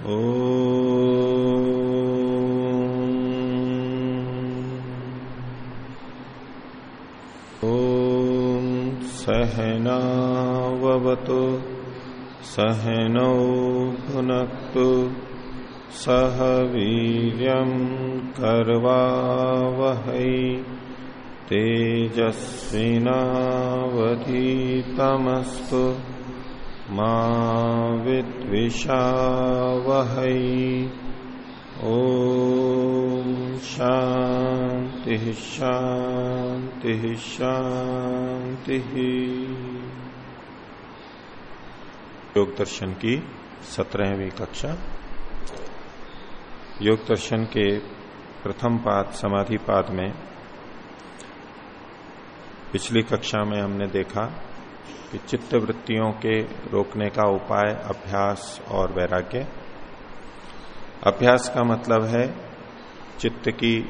ॐ सहनावतु सहनौ भुनक्तु सह वीर्यं कर्वावहै तेजस्विनावधीतमस्तु। मा विद्विषावहै। ॐ शांति शांति शांति योग दर्शन की सत्रहवीं कक्षा। योग दर्शन के प्रथम पाद, समाधि पाद में पिछली कक्षा में हमने देखा कि चित्त वृत्तियों के रोकने का उपाय अभ्यास और वैराग्य। अभ्यास का मतलब है चित्त की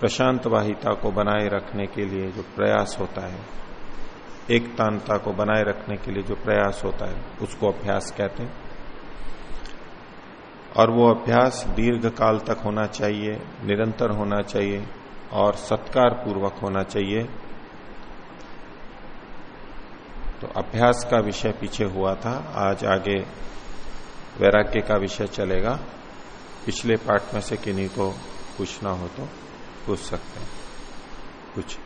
प्रशांत वाहिता को बनाए रखने के लिए जो प्रयास होता है एक तानता को बनाए रखने के लिए जो प्रयास होता है, उसको अभ्यास कहते हैं। और वो अभ्यास दीर्घ काल तक होना चाहिए, निरंतर होना चाहिए और सत्कार पूर्वक होना चाहिए। तो अभ्यास का विषय पीछे हुआ था, आज आगे वैराग्य का विषय चलेगा। पिछले पाठ में से किन्हीं को पूछना हो तो पूछ सकते हैं। कुछ।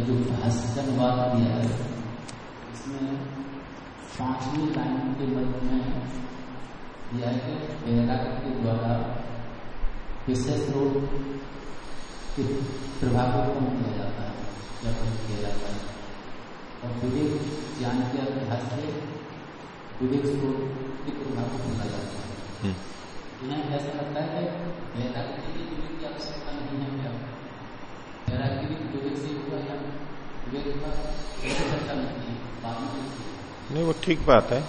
जो भाषणवाद दिया है, इसमें पांचवी लाइन के मध्य में दिया है कि वैराग्य के द्वारा विशेष रोग के प्रभाव को कम किया जाता है या कम किया जाता है। और विवेक ज्ञान के अभ्यास से विवेक स्रोत के प्रभाव को भूला जाता है। इन्हें ऐसा लगता है कि वैराग्य के लिए विवेक की आवश्यकता नहीं है क्या? वैराग्य भी विवेक से हुआ या विवेक का चर्चा नहीं बाद में नहीं वो ठीक बात है।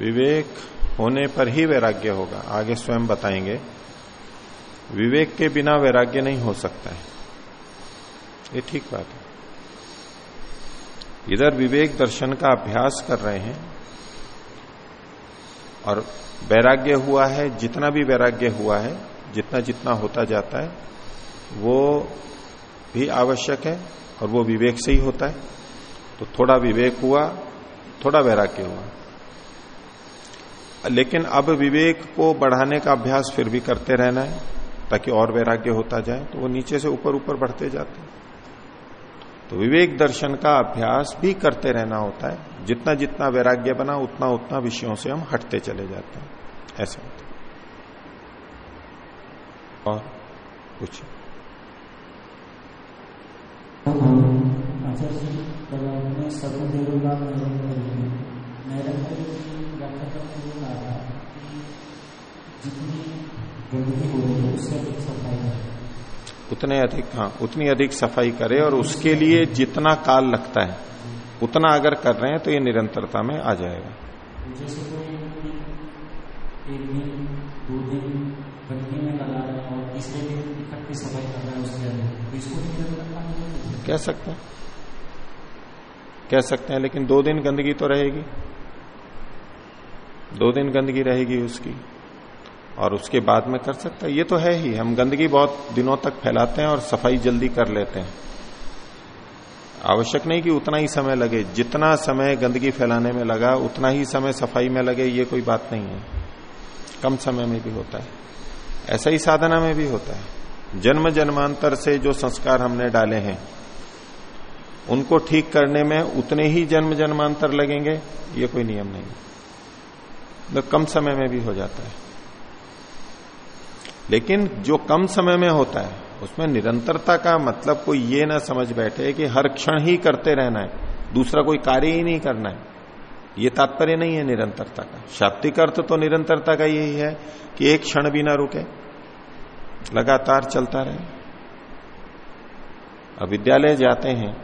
विवेक होने पर ही वैराग्य होगा। आगे स्वयं बताएँगे। विवेक के बिना वैराग्य नहीं हो सकता है। ये ठीक बात है। इधर विवेक दर्शन का अभ्यास कर रहे हैं और वैराग्य हुआ है, जितना भी वैराग्य हुआ है, जितना जितना होता जाता है, वो भी आवश्यक है और वो विवेक से ही होता है। तो थोड़ा विवेक हुआ, थोड़ा वैराग्य हुआ। लेकिन अब विवेक को बढ़ाने का अभ्यास फिर भी करते रहना है। ताकि और वैराग्य होता जाए तो वो नीचे से ऊपर ऊपर बढ़ते जाते हैं। तो विवेक दर्शन का अभ्यास भी करते रहना होता है। जितना जितना वैराग्य बना, उतना उतना विषयों से हम हटते चले जाते हैं। ऐसा होता और कुछ? आचार्य जी कल आपने सगुण देवता नैरंतर की व्याख्या करते हुए कहा था कि जितनी गंदगी हो रही है उससे अधिक सफ़ाई उतने अधिक हाँ उतनी अधिक सफ़ाई करे और उसके लिए जितना काल लगता है उतना अगर कर रहे हैं तो ये निरंतरता में आ जाएगा। जैसे कोई एक दिन दो दिन गंदगी में लगा रहा है और तीसरे दिन इकट्ठी सफ़ाई कर रहा है उसके अंदर तो इसको निरंतरता नहीं कह सकते हैं। कह सकते हैं लेकिन दो दिन गंदगी तो रहेगी। दो दिन गंदगी रहेगी उसकी। और उसके बाद में कर सकता है। ये तो है ही, हम गंदगी बहुत दिनों तक फैलाते हैं और सफ़ाई जल्दी कर लेते हैं। आवश्यक नहीं कि उतना ही समय लगे, जितना समय गंदगी फैलाने में लगा, उतना ही समय सफ़ाई में लगे, ये कोई बात नहीं है। कम समय में भी होता है। ऐसा ही साधना में भी होता है। जन्म जन्मांतर से जो संस्कार हमने डाले हैं, उनको ठीक करने में उतने ही जन्म जन्मांतर लगेंगे, ये कोई नियम नहीं है। तो कम समय में भी हो जाता है। लेकिन जो कम समय में होता है, उसमें निरंतरता का मतलब कोई ये ना समझ बैठे कि हर क्षण ही करते रहना है, दूसरा कोई कार्य ही नहीं करना है। ये तात्पर्य नहीं है निरंतरता का। शाब्दिक अर्थ तो निरंतरता का यही है कि एक क्षण भी ना रुके, लगातार चलता रहे। अब विद्यालय जाते हैं,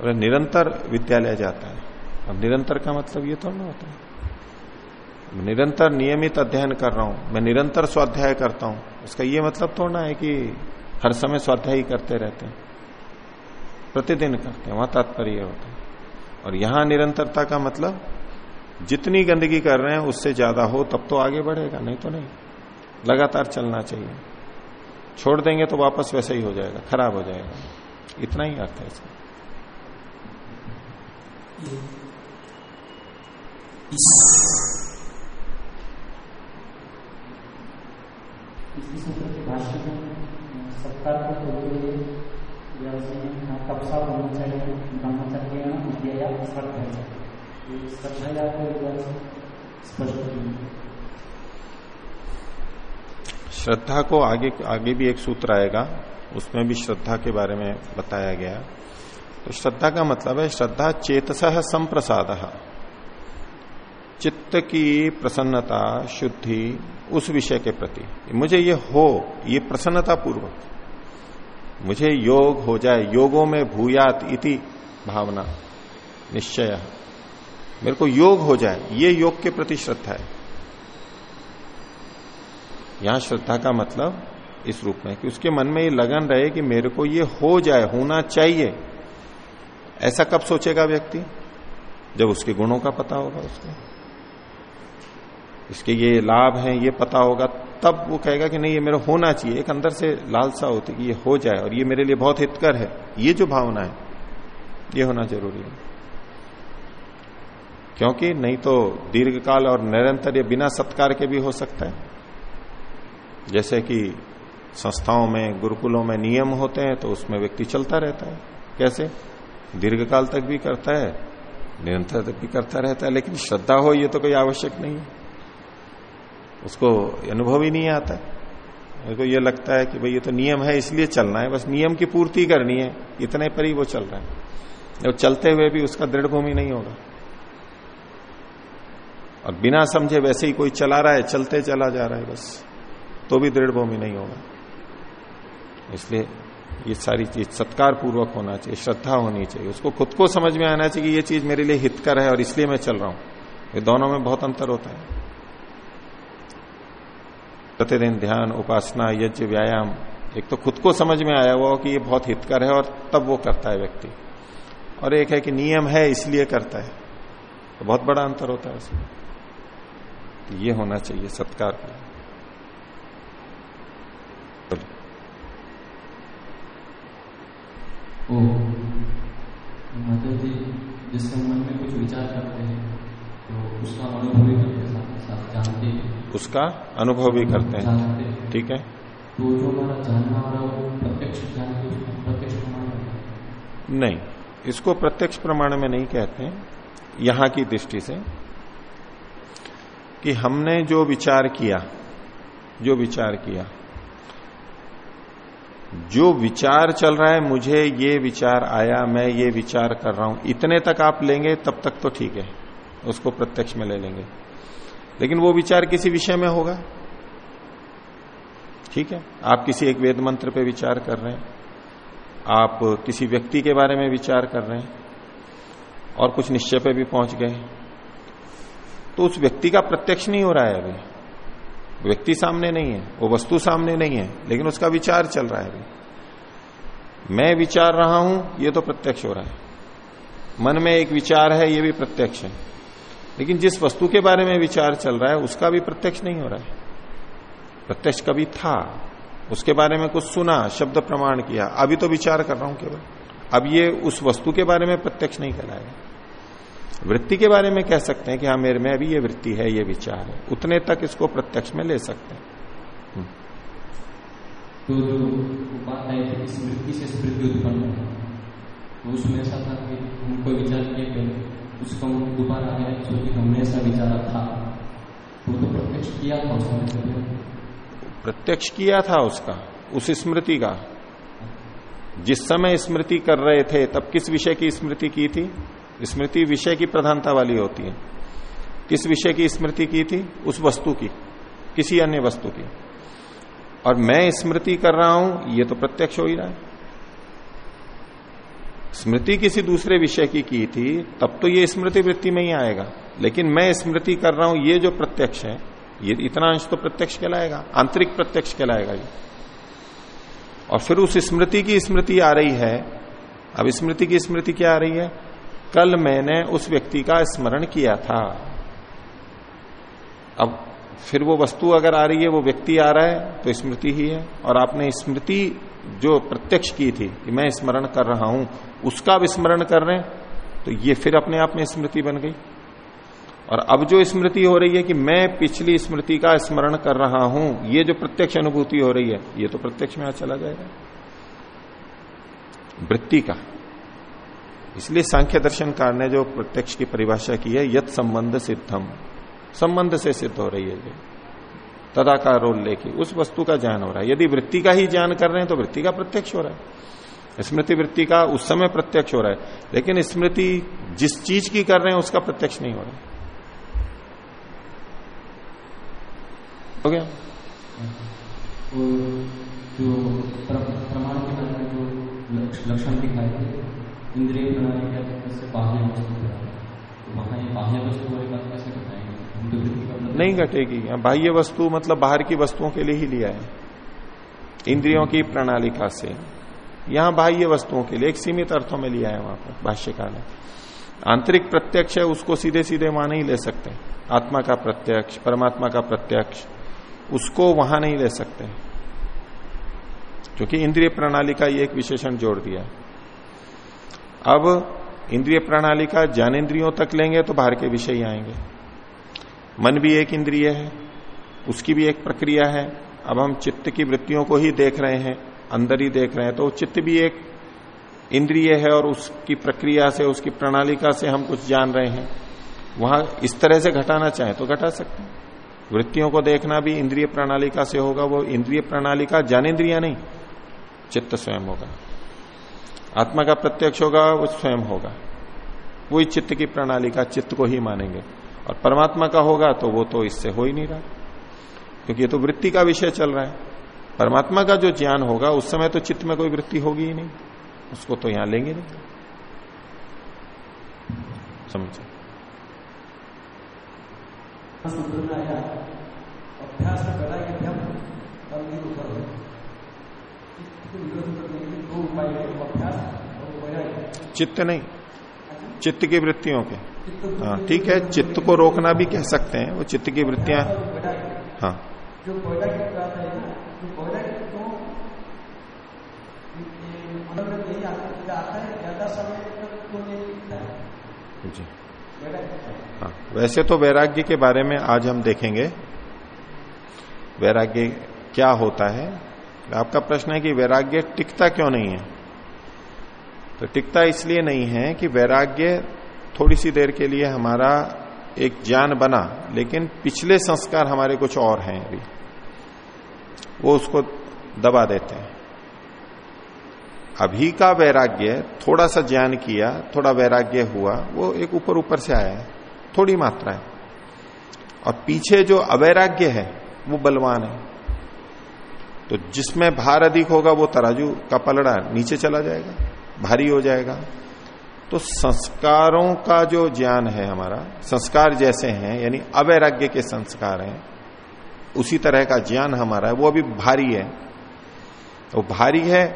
और निरंतर विद्यालय जाता है। अब निरंतर का मतलब ये थोड़ा ना होता है। निरंतर नियमित अध्ययन कर रहा हूँ। मैं निरंतर स्वाध्याय करता हूँ। इसका ये मतलब थोड़ा है कि हर समय स्वाध्याय करते रहते हैं। प्रतिदिन करते हैं, वहाँ तात्पर्य होता है। और यहाँ निरंतरता का मतलब जितनी गंदगी कर रहे हैं, उससे ज़्यादा हो, तब तो आगे बढ़ेगा, नहीं तो नहीं। लगातार चलना चाहिए। छोड़ देंगे तो वापस वैसा ही हो जाएगा, खराब हो जाएगा। इतना ही अर्थ है इसका। इस इस सूत्र के भाष्य में सत्ता को होना चाहिए ब्रह्मचर्य विद्या श्रद्धा श्रद्धा को स्पष्ट श्रद्धा को आगे आगे भी एक सूत्र आएगा, उसमें भी श्रद्धा के बारे में बताया गया। तो श्रद्धा का मतलब है, श्रद्धा चेतस संप्रसाद। चित्त की प्रसन्नता, शुद्धि उस विषय के प्रति। मुझे ये हो, ये प्रसन्नता पूर्वक मुझे योग हो जाए, योगों में भूयात इति भावना, निश्चय। मेरे को योग हो जाए, ये योग के प्रति श्रद्धा है। यहाँ श्रद्धा का मतलब इस रूप में कि उसके मन में ये लगन रहे कि मेरे को ये हो जाए, होना चाहिए। ऐसा कब सोचेगा व्यक्ति? जब उसके गुणों का पता होगा उसको। इसके ये लाभ हैं, ये पता होगा, तब वो कहेगा कि नहीं, ये मेरा होना चाहिए। एक अंदर से लालसा होती कि ये हो जाए और ये मेरे लिए बहुत हितकर है। ये जो भावना है, ये होना ज़रूरी है। क्योंकि नहीं तो दीर्घकाल और निरंतर ये बिना सत्कार के भी हो सकता है। जैसे कि संस्थाओं में, गुरुकुलों में नियम होते हैं तो उसमें व्यक्ति चलता रहता है। कैसे? दीर्घकाल तक भी करता है, निरंतर तक भी करता रहता है, लेकिन श्रद्धा हो, ये तो कोई आवश्यक नहीं है। उसको अनुभव ही नहीं आता। है मेरे को ये लगता है कि भाई ये तो नियम है, इसलिए चलना है। बस नियम की पूर्ति करनी है। इतने पर ही वो चल रहा है। जब चलते हुए भी उसका दृढ़ भूमि नहीं होगा। और बिना समझे वैसे ही कोई चला रहा है, चलते चला जा रहा है बस तो भी दृढ़ भूमि नहीं होगा। इसलिए ये सारी चीज़ सत्कार पूर्वक होना चाहिए, श्रद्धा होनी चाहिए। उसको खुद को समझ में आना चाहिए कि ये चीज़ मेरे लिए हितकर है और इसलिए मैं चल रहा हूँ। ये दोनों में बहुत अंतर होता है। प्रतिदिन ध्यान, उपासना, यज्ञ, व्यायाम। एक तो खुद को समझ में आया हुआ कि ये बहुत हितकर है और तब वो करता है व्यक्ति। और एक है कि नियम है, इसलिए करता है। तो बहुत बड़ा अंतर होता है उसमें। तो ये होना चाहिए, सत्कार का ओ जी जिससे मन में कुछ विचार करते हैं तो उसका अनुभव भी करते साथ साथ जानते उसका अनुभव भी करते हैं। ठीक है? तो हो। नहीं इसको प्रत्यक्ष प्रमाण में नहीं कहते हैं। यहाँ की दृष्टि से कि हमने जो विचार किया जो विचार किया जो विचार चल रहा है मुझे ये विचार आया मैं ये विचार कर रहा हूँ। इतने तक आप लेंगे तब तक तो ठीक है। उसको प्रत्यक्ष में ले लेंगे। लेकिन वो विचार किसी विषय में होगा। ठीक है? आप किसी एक वेद मंत्र पे विचार कर रहे हैं। आप किसी व्यक्ति के बारे में विचार कर रहे हैं और कुछ निश्चय पे भी पहुँच गए। तो उस व्यक्ति का प्रत्यक्ष नहीं हो रहा है अभी। व्यक्ति सामने नहीं है, वो वस्तु सामने नहीं है, लेकिन उसका विचार चल रहा है अभी। मैं विचार रहा हूँ, ये तो प्रत्यक्ष हो रहा है। मन में एक विचार है, ये भी प्रत्यक्ष है। लेकिन जिस वस्तु के बारे में विचार चल रहा है, उसका भी प्रत्यक्ष नहीं हो रहा है। प्रत्यक्ष कभी था, उसके बारे में कुछ सुना, शब्द प्रमाण किया, अभी तो विचार कर रहा हूँ केवल। अब ये उस वस्तु के बारे में प्रत्यक्ष नहीं कहलाएगा वृत्ति के बारे में कह सकते हैं कि हाँ मेरे में अभी ये वृत्ति है, ये विचार है। उतने तक इसको प्रत्यक्ष में ले सकते हैं। हम्म। तो जो है स्मृति से स्मृति उत्पन्न तो उसमें ऐसा था कि हम विचार किए उसको दोबारा कि हमने ऐसा था। वो तो प्रत्यक्ष किया था उसने प्रत्यक्ष किया था उसका, उस स्मृति का। जिस समय स्मृति कर रहे थे, तब किस विषय की स्मृति की थी? स्मृति विषय की प्रधानता वाली होती है। किस विषय की स्मृति की थी? उस वस्तु की, किसी अन्य वस्तु की। और मैं स्मृति कर रहा हूँ, ये तो प्रत्यक्ष हो ही रहा है। स्मृति किसी दूसरे विषय की की थी, तब तो ये स्मृति वृत्ति में ही आएगा। लेकिन मैं स्मृति कर रहा हूँ, ये जो प्रत्यक्ष है, ये इतना अंश तो प्रत्यक्ष कहलाएगा, आंतरिक प्रत्यक्ष कहलाएगा ये। और फिर उस स्मृति की स्मृति आ रही है। अब स्मृति की स्मृति क्या आ रही है? कल मैंने उस व्यक्ति का स्मरण किया था। अब फिर वो वस्तु अगर आ रही है, वो व्यक्ति आ रहा है तो स्मृति ही है। और आपने स्मृति जो प्रत्यक्ष की थी कि मैं स्मरण कर रहा हूँ, उसका विस्मरण कर रहे तो ये फिर अपने आप में स्मृति बन गई। और अब जो स्मृति हो रही है कि मैं पिछली स्मृति का स्मरण कर रहा हूँ, ये जो प्रत्यक्ष अनुभूति हो रही है, ये तो प्रत्यक्ष में आज चला जाएगा। वृत्ति का। इसलिए सांख्य दर्शनकार ने जो प्रत्यक्ष की परिभाषा की है यथ संबंध सिद्धम। संबंध से सिद्ध हो रही है ये। रोल लेके, उस वस्तु का ज्ञान हो रहा है। यदि वृत्ति का ही ज्ञान कर रहे हैं तो वृत्ति का प्रत्यक्ष हो रहा है। स्मृति वृत्ति का उस समय प्रत्यक्ष हो रहा है। लेकिन स्मृति जिस चीज़ की कर रहे हैं, उसका प्रत्यक्ष नहीं हो रहा है। हो गया? जो प्रमाण के बारे में जो लक्षण दिखाए थे, इंद्रिय प्रणाली बाह्य वस्तु तो वहाँ ये बाह्य वस्तु वाली बात कैसे बताएँगे नहीं घटेगी। बाह्य वस्तु मतलब बाहर की वस्तुओं के लिए ही लिया है। इंद्रियों की प्रणालिका से। यहाँ बाह्य वस्तुओं के लिए, एक सीमित अर्थों में लिया है वहाँ पर भाष्यकाल ने। आंतरिक प्रत्यक्ष है, उसको सीधे सीधे वहाँ नहीं ले सकते। आत्मा का प्रत्यक्ष, परमात्मा का प्रत्यक्ष, उसको वहाँ नहीं ले सकते। क्योंकि इंद्रिय प्रणाली का ये एक विशेषण जोड़ दिया अब इंद्रिय प्रणाली का ज्ञानेन्द्रियों तक लेंगे तो बाहर के विषय ही आएँगे। मन भी एक इंद्रिय है, उसकी भी एक प्रक्रिया है। अब हम चित्त की वृत्तियों को ही देख रहे हैं, अंदर ही देख रहे हैं तो चित्त भी एक इंद्रिय है और उसकी प्रक्रिया से, उसकी प्रणालिका से हम कुछ जान रहे हैं। वहाँ इस तरह से घटाना चाहे तो घटा सकते हैं। वृत्तियों को देखना भी इंद्रिय प्रणालिका से होगा, वो इंद्रिय प्रणालिका ज्ञानेन्द्रिया नहीं, चित्त स्वयं होगा। आत्मा का प्रत्यक्ष होगा, वो स्वयं होगा। वही चित्त की प्रणाली का चित्त को ही मानेंगे। और परमात्मा का होगा तो वो तो इससे हो ही नहीं रहा। क्योंकि ये तो वृत्ति का विषय चल रहा है। परमात्मा का जो ज्ञान होगा, उस समय तो चित्त में कोई वृत्ति होगी ही नहीं। उसको तो यहाँ लेंगे नहीं। समझे? चित्त नहीं। चित्त की वृत्तियों के। हाँ ठीक है चित्त को रोकना भी कह सकते हैं वो चित्त की वृत्तियाँ। हाँ। जो जी हाँ वैसे तो वैराग्य के बारे में आज हम देखेंगे। वैराग्य क्या होता है? आपका प्रश्न है कि वैराग्य टिकता क्यों नहीं है? तो टिकता इसलिए नहीं है कि वैराग्य थोड़ी सी देर के लिए हमारा एक ज्ञान बना, लेकिन पिछले संस्कार हमारे कुछ और हैं अभी। वो उसको दबा देते हैं। अभी का वैराग्य थोड़ा सा ज्ञान किया, थोड़ा वैराग्य हुआ, वो एक ऊपर ऊपर से आया है। थोड़ी मात्रा है। और पीछे जो अवैराग्य है, वो बलवान है। तो जिसमें भार अधिक होगा, वो तराजू का पलड़ा नीचे चला जाएगा, भारी हो जाएगा। तो संस्कारों का जो ज्ञान है हमारा, संस्कार जैसे हैं, यानी अवैराग्य के संस्कार हैं, उसी तरह का ज्ञान हमारा है, वो अभी भारी है। वो भारी है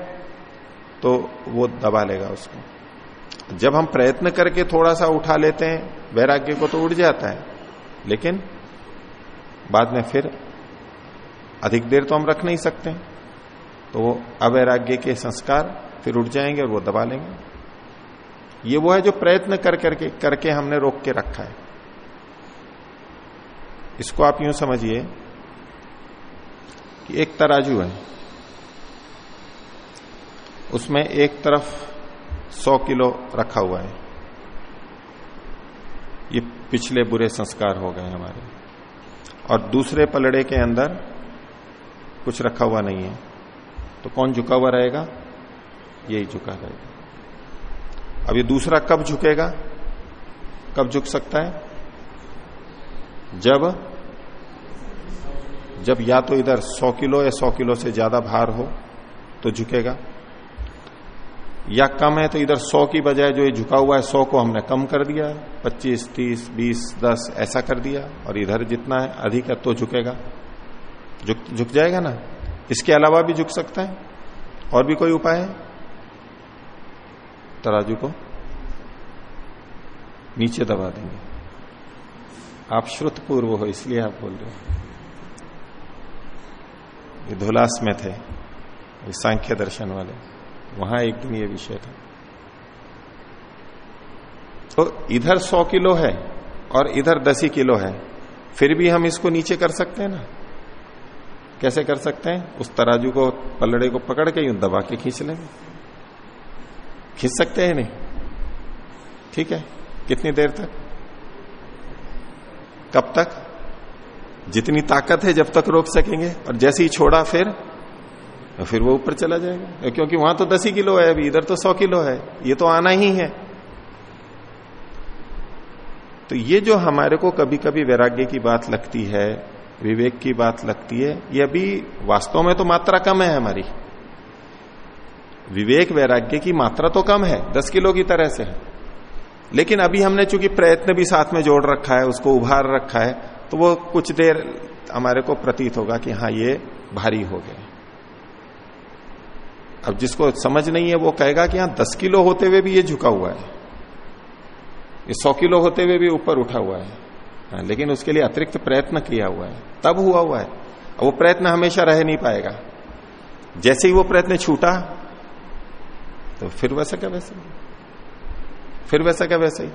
तो वो दबा लेगा उसको। जब हम प्रयत्न करके थोड़ा सा उठा लेते हैं, वैराग्य को तो उड़ जाता है, लेकिन बाद में फिर अधिक देर तो हम रख नहीं सकते। तो वो अवैराग्य के संस्कार फिर उठ जाएँगे और वो दबा लेंगे। ये वो है जो प्रयत्न कर करके करके हमने रोक के रखा है। इसको आप यूँ समझिए कि एक तराजू है। उसमें एक तरफ़ 100 किलो रखा हुआ है। ये पिछले बुरे संस्कार हो गए हमारे। और दूसरे पलड़े के अंदर कुछ रखा हुआ नहीं है। तो कौन झुका हुआ रहेगा? यही झुका रहेगा। अब ये दूसरा कब झुकेगा? कब झुक सकता है? जब? जब या तो इधर 100 किलो या 100 किलो से ज़्यादा भार हो तो झुकेगा। या कम है तो इधर 100 की बजाय जो ये झुका हुआ है 100 को हमने कम कर दिया 25, 30, 20, 10 ऐसा कर दिया। और इधर जितना है अधिक है तो झुकेगा। झुक झुक जाएगा ना? इसके अलावा भी झुक सकता है? और भी कोई उपाय है? तराजू को नीचे दबा देंगे। आप श्रुत पूर्व हो, इसलिए आप बोल रहे हो। ये धुलास में थे, ये सांख्य दर्शन वाले। वहाँ एक दिन ये विषय था। तो इधर सौ किलो है, और इधर दस ही किलो है। फिर भी हम इसको नीचे कर सकते हैं ना? कैसे कर सकते हैं? उस तराजू को, पलड़े को पकड़ के यूँ दबा के खींच लेंगे। खींच सकते हैं नहीं? ठीक है? कितनी देर तक? कब तक? जितनी ताकत है, जब तक रोक सकेंगे। और जैसे ही छोड़ा फिर तो फिर वो ऊपर चला जाएगा। क्योंकि वहाँ तो दस ही किलो है, अभी इधर तो सौ किलो है। ये तो आना ही है। तो ये जो हमारे को कभी कभी वैराग्य की बात लगती है, विवेक की बात लगती है, ये अभी वास्तव में तो मात्रा कम है हमारी। विवेक वैराग्य की मात्रा तो कम है दस किलो की तरह से है। लेकिन अभी हमने चूँकि प्रयत्न भी साथ में जोड़ रखा है उसको उभार रखा है तो वो कुछ देर हमारे को प्रतीत होगा कि हाँ ये भारी हो गए अब जिसको समझ नहीं है वो कहेगा कि हाँ दस किलो होते हुए भी ये झुका हुआ है। ये सौ किलो होते हुए भी ऊपर उठा हुआ है। हाँ, लेकिन उसके लिए अतिरिक्त प्रयत्न किया हुआ है। तब हुआ हुआ है। वो प्रयत्न हमेशा रह नहीं पाएगा। जैसे ही वो प्रयत्न छूटा तो फिर वैसा क्या वैसे? फिर वैसा क्या वैसे ही?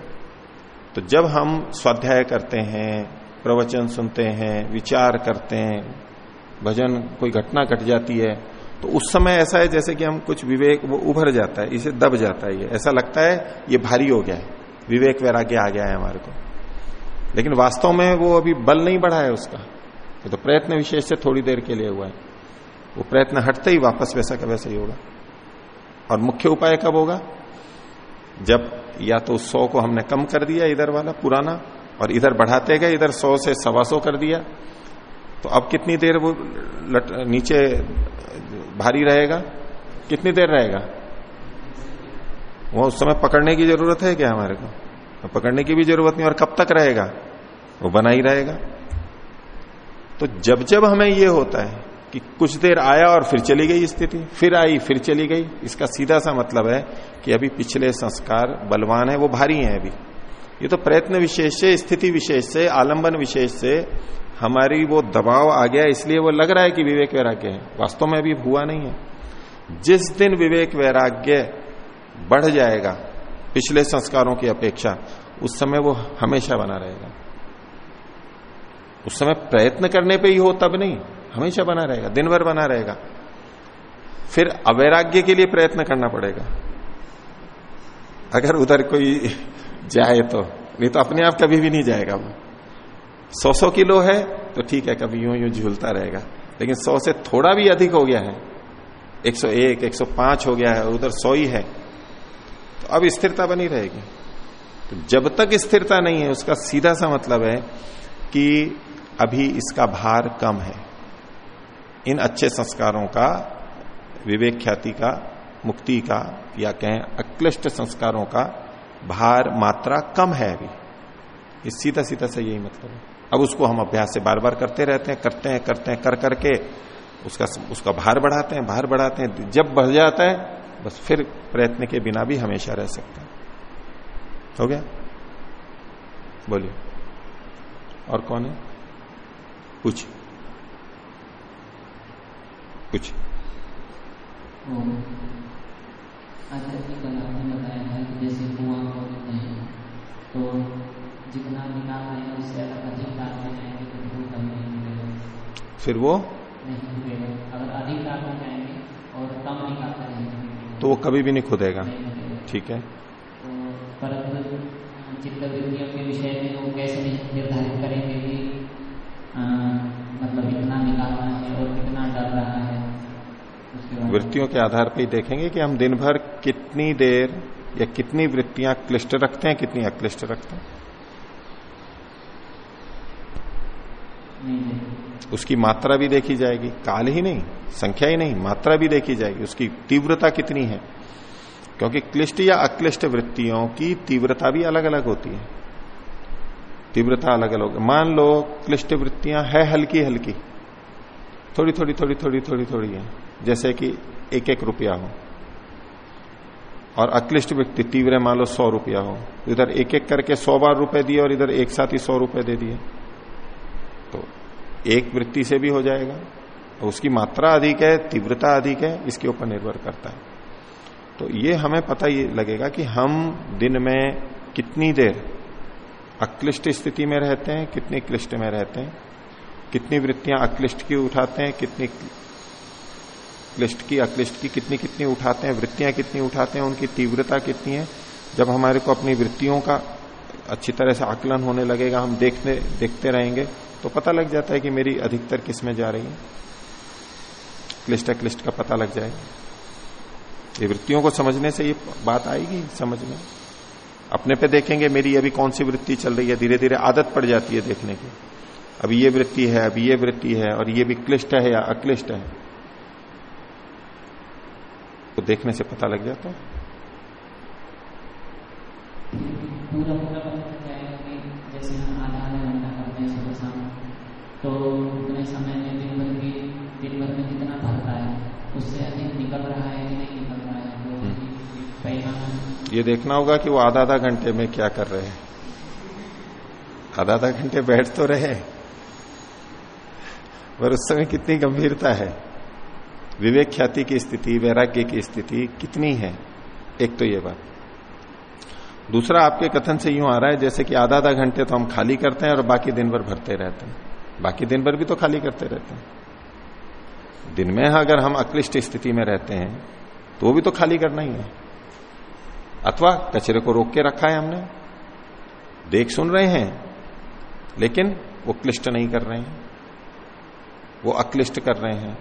तो जब हम स्वाध्याय करते हैं, प्रवचन सुनते हैं, विचार करते हैं, भजन, कोई घटना घट जाती है तो उस समय ऐसा है जैसे कि हम कुछ विवेक, वो उभर जाता है, इसे दब जाता है ये। ऐसा लगता है ये भारी हो गया है। विवेक वैराग्य आ गया है हमारे को। लेकिन वास्तव में वो अभी बल नहीं बढ़ा है उसका। तो प्रयत्न विशेष से थोड़ी देर के लिए हुआ है। वो प्रयत्न हटते ही वापस वैसा का वैसा ही होगा। और मुख्य उपाय कब होगा? जब या तो सौ को हमने कम कर दिया इधर वाला पुराना और इधर बढ़ाते गए इधर सौ से सवा सौ कर दिया तो अब कितनी देर वो लट, नीचे भारी रहेगा? कितनी देर रहेगा? वो उस समय पकड़ने की ज़रूरत है क्या हमारे को? तो पकड़ने की भी ज़रूरत नहीं और कब तक रहेगा? वो बना ही रहेगा। तो जब जब हमें ये होता है कि कुछ देर आया और फिर चली गई स्थिति। फिर आई, फिर चली गई। इसका सीधा सा मतलब है कि अभी पिछले संस्कार बलवान है, वो भारी है अभी। ये तो प्रयत्न विशेष से, स्थिति विशेष से, आलंबन विशेष से हमारी वो दबाव आ गया। इसलिए वो लग रहा है कि विवेक वैराग्य है। वास्तव में अभी हुआ नहीं है। जिस दिन विवेक वैराग्य बढ़ जाएगा, पिछले संस्कारों की अपेक्षा, उस समय वो हमेशा बना रहेगा। उस समय प्रयत्न करने पे ही हो, तब नहीं। हमेशा बना रहेगा दिन भर बना रहेगा। फिर अवैराग्य के लिए प्रयत्न करना पड़ेगा। अगर उधर कोई जाए तो नहीं तो अपने आप कभी भी नहीं जाएगा वो। सौ सौ किलो है तो ठीक है कभी यूँ यूँ झूलता रहेगा। लेकिन सौ से थोड़ा भी अधिक हो गया है 101, 105 हो गया है उधर सौ ही है तो अब स्थिरता बनी रहेगी। तो जब तक स्थिरता नहीं है उसका सीधा सा मतलब है कि अभी इसका भार कम है। इन अच्छे संस्कारों का, विवेक ख्याति का, मुक्ति का, या कहें अक्लिष्ट संस्कारों का भार मात्रा कम है अभी। ये सीधा सीधा से यही मतलब है। अब उसको हम अभ्यास से बार बार करते रहते हैं, करते हैं करते हैं, कर करके उसका उसका भार बढ़ाते हैं, भार बढ़ाते हैं, जब बढ़ जाता है, बस फिर प्रयत्न के बिना भी हमेशा रह सकते हैं। हो गया? बोलिए। और कौन है? कुछ कुछ। आचार्य कल आपने बताया था कि जैसे कुआँ होते हैं तो जितना निकाल रहे हैं उससे अधिक डालते जाएँगे तो वो कम नहीं मिलेगा फिर वो? नहीं मिलेगा अगर अधिक डालना चाहेंगे और कम निकालते रहेंगे तो वो कभी भी नहीं खुदेगा। ठीक है। तो परंतु के विषय में वो कैसे निर्धारित वृत्तियों के आधार पर ही देखेंगे कि हम दिन भर कितनी देर या कितनी वृत्तियाँ क्लिष्ट रखते हैं कितनी अक्लिष्ट रखते हैं। नहीं उसकी मात्रा भी देखी जाएगी। काल ही नहीं संख्या ही नहीं मात्रा भी देखी जाएगी। उसकी तीव्रता कितनी है? क्योंकि क्लिष्ट या अक्लिष्ट वृत्तियों की तीव्रता भी अलग अलग होती है। तीव्रता अलग अलग मान लो क्लिष्ट वृत्तियाँ है हल्की हल्की थोड़ी थोड़ी थोड़ी थोड़ी थोड़ी थोड़ी है। जैसे कि एक एक रुपया हो। और अक्लिष्ट व्यक्ति, तीव्र मान लो सौ रुपया हो। इधर एक एक करके सौ बार रुपए दिए और इधर एक साथ ही सौ रुपए दे दिए। तो एक वृत्ति से भी हो जाएगा। उसकी मात्रा अधिक है, तीव्रता अधिक है, इसके ऊपर निर्भर करता है। तो ये हमें पता ही लगेगा कि हम दिन में कितनी देर अक्लिष्ट स्थिति में रहते हैं, कितनी क्लिष्ट में रहते हैं, कितनी वृत्तियाँ अक्लिष्ट की उठाते हैं, कितनी क्लिष्ट की, अक्लिष्ट की कितनी कितनी उठाते हैं, वृत्तियाँ कितनी उठाते हैं, उनकी तीव्रता कितनी है। जब हमारे को अपनी वृत्तियों का अच्छी तरह से आकलन होने लगेगा, हम देखने, देखते रहेंगे तो पता लग जाता है कि मेरी अधिकतर किसमें जा रही है। क्लिष्ट, अक्लिष्ट का पता लग जाएगा। ये वृत्तियों को समझने से ये बात आएगी समझ में। अपने पे देखेंगे, मेरी अभी कौन सी वृत्ति चल रही है धीरे धीरे आदत पड़ जाती है देखने की। अभी ये वृत्ति है, अभी ये वृत्ति है, और ये भी क्लिष्ट है या अक्लिष्ट है। तो देखने से पता लग जाता है। पूरा पूरा पता है कि जैसे हम आधा आधा घंटा करते हैं सुबह शाम तो उतने समय में दिन भर की दिन भर में कितना भरता है उससे अधिक निकल रहा है कि नहीं निकल रहा है? तो ये देखना होगा कि वो आधा आधा घंटे में क्या कर रहे हैं। आधा आधा घंटे बैठ तो रहे पर उस समय कितनी गंभीरता है। विवेक ख्याति की स्थिति, वैराग्य की स्थिति कितनी है? एक तो ये बात। दूसरा, आपके कथन से यूँ आ रहा है जैसे कि आधा आधा घंटे तो हम खाली करते हैं और बाकी दिन भर भरते रहते हैं। बाकी दिन भर भी तो खाली करते रहते हैं। दिन में अगर हम अक्लिष्ट स्थिति में रहते हैं तो भी तो खाली करना ही है। अथवा कचरे को रोक के रखा है हमने। देख सुन रहे हैं, लेकिन वो क्लिष्ट नहीं कर रहे हैं। वो अक्लिष्ट कर रहे हैं।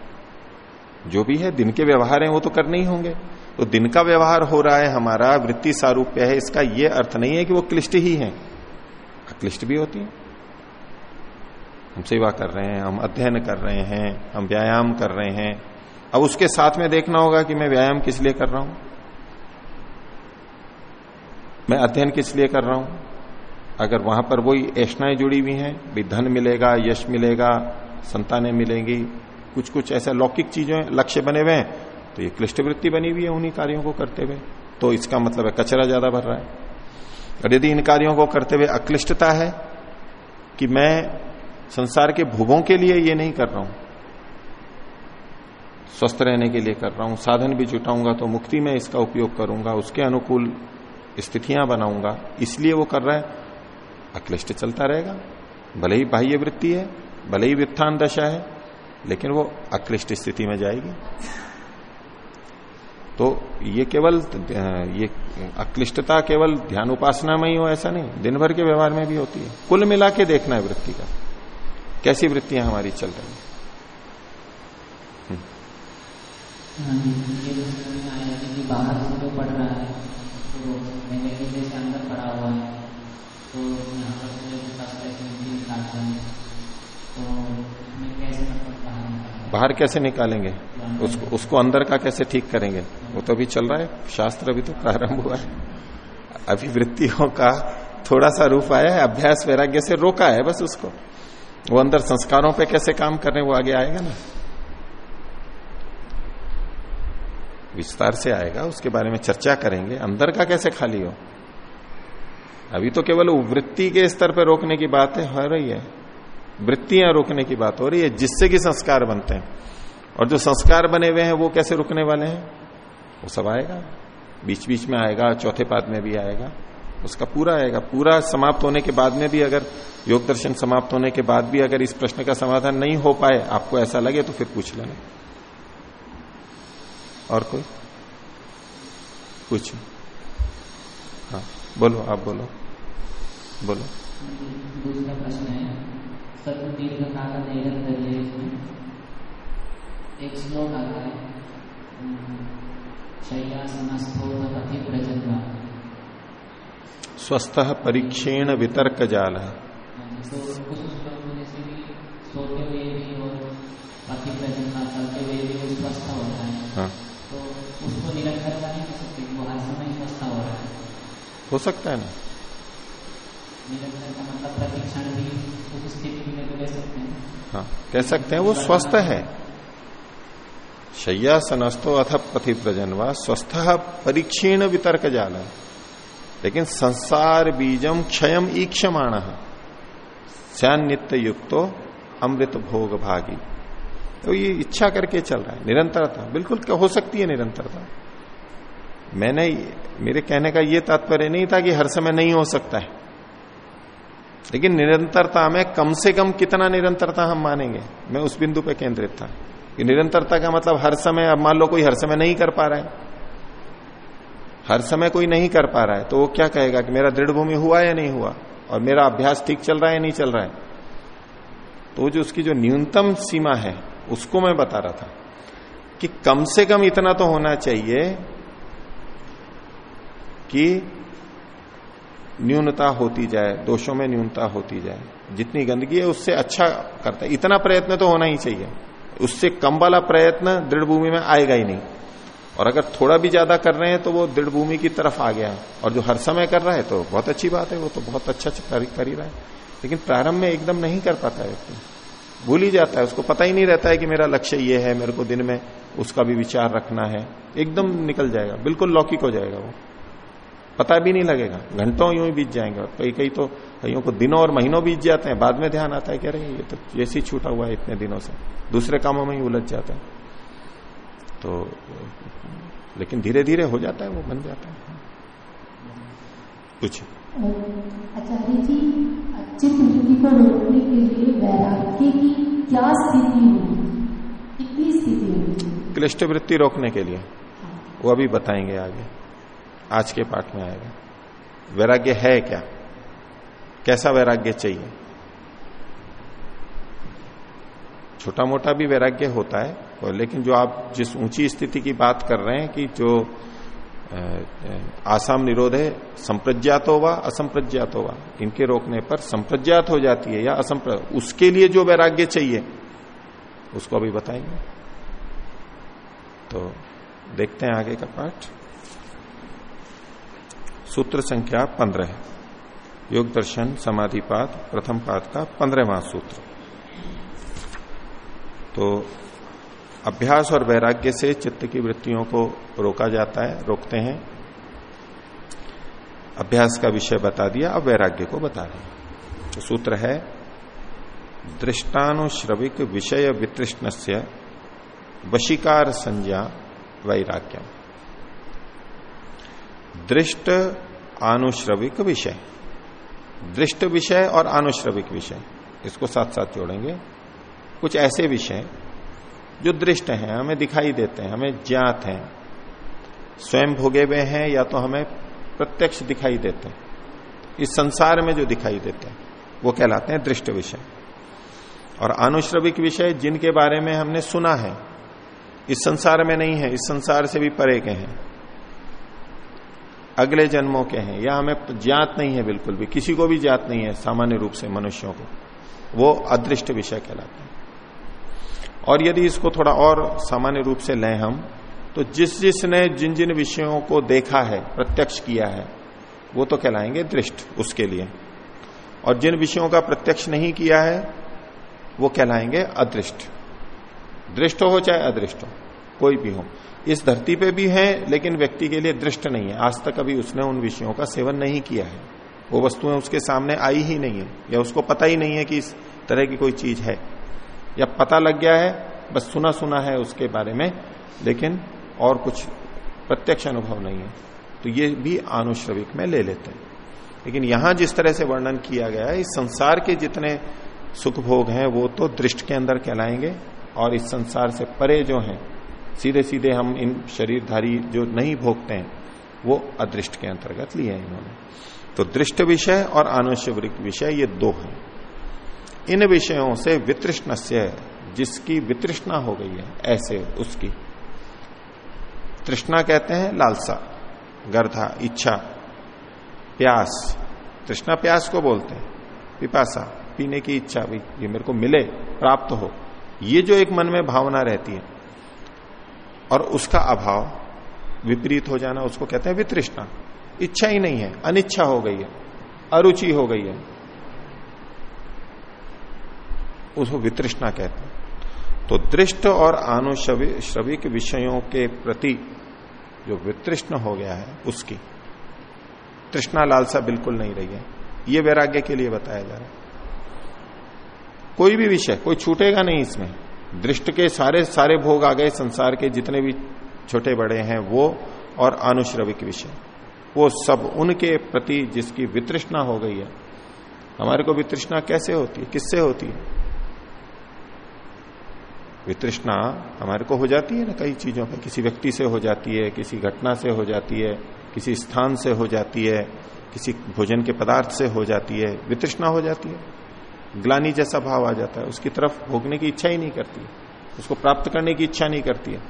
जो भी है, दिन के व्यवहार हैं, वो तो करने ही होंगे। तो दिन का व्यवहार हो रहा है, हमारा वृत्ति सारूप्य है, इसका ये अर्थ नहीं है कि वो क्लिष्ट ही है। अक्लिष्ट भी होती है। हम सेवा कर रहे हैं, हम अध्ययन कर रहे हैं, हम व्यायाम कर रहे हैं। अब उसके साथ में देखना होगा कि मैं व्यायाम किस लिए कर रहा हूँ। मैं अध्ययन किस लिए कर रहा हूँ। अगर वहाँ पर वही ऐशनाएँ जुड़ी हुई हैं, भी धन मिलेगा, यश मिलेगा, संतानें मिलेंगी कुछ कुछ ऐसा लौकिक चीज़ें, लक्ष्य बने हुए हैं तो ये क्लिष्ट वृत्ति बनी हुई है उन्हीं कार्यों को करते हुए। तो इसका मतलब है कचरा ज़्यादा भर रहा है। और यदि इन कार्यों को करते हुए अक्लिष्टता है कि मैं संसार के भोगों के लिए ये नहीं कर रहा हूँ, स्वस्थ रहने के लिए कर रहा हूँ, साधन भी जुटाऊँगा तो मुक्ति में इसका उपयोग करूँगा, उसके अनुकूल स्थितियाँ बनाऊँगा, इसलिए वो कर रहा है, अक्लिष्ट चलता रहेगा। भले ही बाह्य वृत्ति है, भले ही व्युत्थान दशा है लेकिन वो अक्लिष्ट स्थिति में जाएगी। तो ये केवल ये अक्लिष्टता केवल ध्यान उपासना में ही हो, ऐसा नहीं। दिन भर के व्यवहार में भी होती है। कुल मिला के देखना है वृत्ति का। कैसी वृत्तियाँ हमारी चल रही है? बाहर से जो पढ़ रहा है तो मैंने बाहर कैसे निकालेंगे? उसको उसको अंदर का कैसे ठीक करेंगे? वो तो अभी चल रहा है। शास्त्र अभी तो प्रारंभ हुआ है। अभी वृत्तियों का थोड़ा सा रूप आया है, अभ्यास वैराग्य से रोका है बस उसको। वो अंदर संस्कारों पे कैसे काम कर रहे हैं वो आगे आएगा ना। विस्तार से आएगा, उसके बारे में चर्चा करेंगे। अंदर का कैसे खाली हो? अभी तो केवल वृत्ति के स्तर पर रोकने की बात है हो रही है। वृत्तियाँ रोकने की बात हो रही है, जिससे कि संस्कार बनते हैं। और जो संस्कार बने हुए हैं, वो कैसे रुकने वाले हैं? वो सब आएगा। बीच बीच में आएगा, चौथे पाद में भी आएगा। उसका पूरा आएगा। पूरा समाप्त होने के बाद में भी अगर, योग दर्शन समाप्त होने के बाद भी अगर इस प्रश्न का समाधान नहीं हो पाए, आपको ऐसा लगे तो फिर पूछ लेना। और कोई? कुछ हाँ बोलो, आप बोलो। बोलो। प्रश्न है। सर्व दीर्घ काल नैरंतर्य इसमें एक श्लोक आता है स्वस्थ परीक्षेण वितर्क जाल तो उस श्लोक में जैसे कि सोते हुए भी और पथि प्रजन्मा चलते हुए भी वो स्वस्थ होता है। हाँ। तो उसको नहीं कह सकते वो हर समय स्वस्थ हो रहा है। हो सकता है ना? निरंतर का मतलब प्रतिक्षण हैं, कह सकते हैं वो स्वस्थ है। शैया सनस्तो अथ पथि प्रजन व स्वस्थ परीक्षीण वितर्क जाल। लेकिन संसार बीजम क्षयम ईक्षमाण सैन नित्य युक्तो अमृत भोग भागी तो ये इच्छा करके चल रहा है, निरंतरता। बिल्कुल क्या हो सकती है निरंतरता। मैंने, मेरे कहने का ये तात्पर्य नहीं था कि हर समय नहीं हो सकता है। लेकिन निरंतरता में कम से कम कितना निरंतरता हम मानेंगे? मैं उस बिंदु पे केंद्रित था। कि निरंतरता का मतलब हर समय, अब मान लो कोई हर समय नहीं कर पा रहा है। हर समय कोई नहीं कर पा रहा है तो वो क्या कहेगा कि मेरा दृढ़ भूमि हुआ या नहीं हुआ? और मेरा अभ्यास ठीक चल रहा है या नहीं चल रहा है? तो जो उसकी जो न्यूनतम सीमा है, उसको मैं बता रहा था कि कम से कम इतना तो होना चाहिए कि न्यूनता होती जाए, दोषों में न्यूनता होती जाए। जितनी गंदगी है, उससे अच्छा करता है। इतना प्रयत्न तो होना ही चाहिए। उससे कम वाला प्रयत्न दृढ़ भूमि में आएगा ही नहीं। और अगर थोड़ा भी ज़्यादा कर रहे हैं तो वो दृढ़ भूमि की तरफ़ आ गया। और जो हर समय कर रहा है तो बहुत अच्छी बात है, वो तो बहुत अच्छा कर ही रहा है। लेकिन प्रारंभ में एकदम नहीं कर पाता व्यक्ति। भूल ही जाता है। उसको पता ही नहीं रहता है कि मेरा लक्ष्य ये है, मेरे को दिन में उसका भी विचार रखना है। एकदम निकल जाएगा। बिल्कुल लौकिक हो जाएगा वो। पता भी नहीं लगेगा। घंटों यूँ ही बीत जाएँगे। कई कई तो कईयों को दिनों और महीनों बीत जाते हैं। बाद में ध्यान आता है कह रहे ये तो जैसे ही छूटा हुआ है इतने दिनों से। दूसरे कामों में ही उलझ जाता है। तो लेकिन धीरे धीरे हो जाता है वो बन जाता है। कुछ आचार्य जी चित्त वृत्ति को रोकने के लिए वैराग्य की क्या स्थिति होगी? कितनी स्थिति होगी? क्लिष्ट वृत्ति रोकने के लिए। वो अभी बताएँगे आगे। आज के पाठ में आएगा। वैराग्य है क्या? कैसा वैराग्य चाहिए? छोटा मोटा भी वैराग्य होता है लेकिन जो आप जिस ऊँची स्थिति की बात कर रहे हैं कि जो आसाम निरोध है, संप्रज्ञात होगा असंप्रज्ञात होगा इनके रोकने पर संप्रज्ञात हो जाती है या असंप्र, उसके लिए जो वैराग्य चाहिए, उसको अभी बताएँगे। तो देखते हैं आगे का पाठ। सूत्र संख्या पंद्रह योग दर्शन समाधिपात प्रथम पाद का पंद्रहवा सूत्र। तो अभ्यास और वैराग्य से चित्त की वृत्तियों को रोका जाता है, रोकते हैं। अभ्यास का विषय बता दिया, अब वैराग्य को बता रहे तो सूत्र है, दृष्टानुश्रविक विषय वितृष्ण से वशिकार संज्ञा वैराग्यम। दृष्ट आनुश्रविक विषय। दृष्ट विषय और आनुश्रविक विषय। इसको साथ साथ जोड़ेंगे। कुछ ऐसे विषय जो दृष्ट हैं, हमें दिखाई देते हैं, हमें ज्ञात हैं। स्वयं भोगे हुए हैं या तो हमें प्रत्यक्ष दिखाई देते हैं। इस संसार में जो दिखाई देते हैं, वो कहलाते हैं दृष्ट विषय। और आनुश्रविक विषय जिनके बारे में हमने सुना है, इस संसार में नहीं है, इस संसार से भी परे के हैं। अगले जन्मों के हैं। या हमें ज्ञात नहीं है बिल्कुल भी। किसी को भी ज्ञात नहीं है सामान्य रूप से मनुष्यों को। वो अदृष्ट विषय कहलाते हैं। और यदि इसको थोड़ा और सामान्य रूप से लें हम तो जिस जिसने जिन जिन विषयों को देखा है, प्रत्यक्ष किया है, वो तो कहलाएँगे दृष्ट उसके लिए। और जिन विषयों का प्रत्यक्ष नहीं किया है, वो कहलाएँगे अदृष्ट। दृष्ट हो चाहे अदृष्ट हो, कोई भी हो। इस धरती पे भी है, लेकिन व्यक्ति के लिए दृष्ट नहीं है। आज तक अभी उसने उन विषयों का सेवन नहीं किया है। वो वस्तुएँ उसके सामने आई ही नहीं है, या उसको पता ही नहीं है कि इस तरह की कोई चीज़ है। या पता लग गया है, बस सुना सुना है उसके बारे में, लेकिन और कुछ प्रत्यक्ष अनुभव नहीं है। तो ये भी आनुश्रविक में ले लेते हैं। लेकिन यहाँ जिस तरह से वर्णन किया गया है, इस संसार के जितने सुख भोग हैं, वो तो दृष्ट के अंदर कहलाएँगे, और इस संसार से परे जो हैं सीधे सीधे हम इन शरीरधारी जो नहीं भोगते हैं, वो अदृष्ट के अंतर्गत लिए हैं इन्होंने। तो दृष्ट विषय और आनुष्यवृक विषय ये दो हैं। इन विषयों से वितृष्ण जिसकी वितृष्णा हो गई है, ऐसे उसकी। तृष्णा कहते हैं लालसा, गर्धा, इच्छा, प्यास। तृष्णा प्यास को बोलते हैं, पिपासा, पीने की इच्छा भी, ये मेरे को मिले, प्राप्त हो। ये जो एक मन में भावना रहती है और उसका अभाव विपरीत हो जाना, उसको कहते हैं वितृष्णा। इच्छा ही नहीं है, अनिच्छा हो गई है, अरुचि हो गई है। उसको वितृष्णा कहते हैं। तो दृष्ट और आनुश्रविक विषयों के प्रति जो वितृष्ण हो गया है, उसकी तृष्णा लालसा बिल्कुल नहीं रही है। ये वैराग्य के लिए बताया जा रहा है। कोई भी विषय, कोई छूटेगा नहीं इसमें। दृष्ट के सारे सारे भोग आ गए संसार के जितने भी छोटे बड़े हैं वो और आनुश्रविक विषय। वो सब उनके प्रति जिसकी वितृष्णा हो गई है। हमारे को वितृष्णा कैसे होती है? किससे होती है? वितृष्णा हमारे को हो जाती है ना कई चीज़ों पे किसी व्यक्ति से हो जाती है, किसी घटना से हो जाती है, किसी स्थान से हो जाती है, किसी भोजन के पदार्थ से हो जाती है। वितृष्णा हो जाती है। ग्लानी जैसा भाव आ जाता है। उसकी तरफ़ भोगने की इच्छा ही नहीं करती उसको प्राप्त करने की इच्छा नहीं करती है।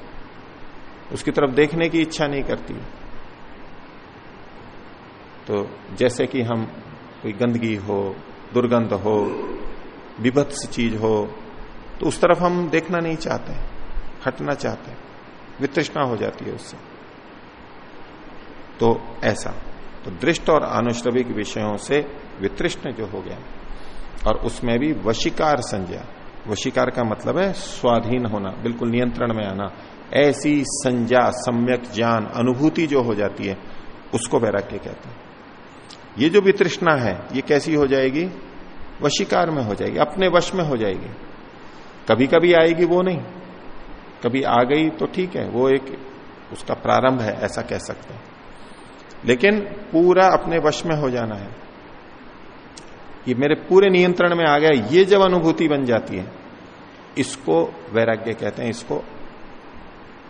उसकी तरफ़ देखने की इच्छा नहीं करती है। तो जैसे कि हम कोई गंदगी हो, दुर्गंध हो विभत्स चीज़ हो तो उस तरफ़ हम देखना नहीं चाहते हटना चाहते वितृष्णा हो जाती है उससे। तो ऐसा। तो दृष्ट और अनुश्रविक विषयों से वितृष्ण जो हो गया। और उसमें भी वशिकार संज्ञा। वशिकार का मतलब है स्वाधीन होना, बिल्कुल नियंत्रण में आना। ऐसी संज्ञा, सम्यक ज्ञान, अनुभूति जो हो जाती है, उसको वैराग्य कहते हैं। ये जो वितृष्णा है, ये कैसी हो जाएगी? वशिकार में हो जाएगी, अपने वश में हो जाएगी। कभी कभी आएगी वो नहीं। कभी आ गई तो ठीक है, वो एक उसका प्रारंभ है, ऐसा कह सकते हैं। लेकिन पूरा अपने वश में हो जाना है। ये मेरे पूरे नियंत्रण में आ गया, ये जब अनुभूति बन जाती है, इसको वैराग्य कहते हैं, इसको,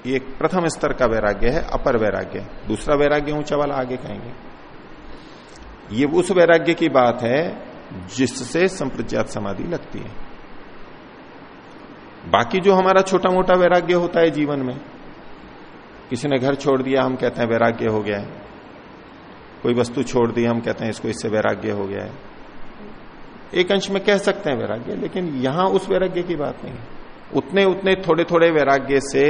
ये प्रथम स्तर का वैराग्य है, अपर वैराग्य दूसरा वैराग्य ऊँचा वाला आगे कहेंगे। ये उस वैराग्य की बात है, जिससे संप्रज्ञात समाधि लगती है। बाकी जो हमारा छोटा मोटा वैराग्य होता है जीवन में, किसी ने घर छोड़ दिया, हम कहते हैं वैराग्य हो गया है। कोई वस्तु छोड़ दी, हम कहते हैं इसको, इससे वैराग्य हो गया है। एक अंश में कह सकते हैं वैराग्य, लेकिन यहाँ उस वैराग्य की बात नहीं। उतने उतने थोड़े थोड़े वैराग्य से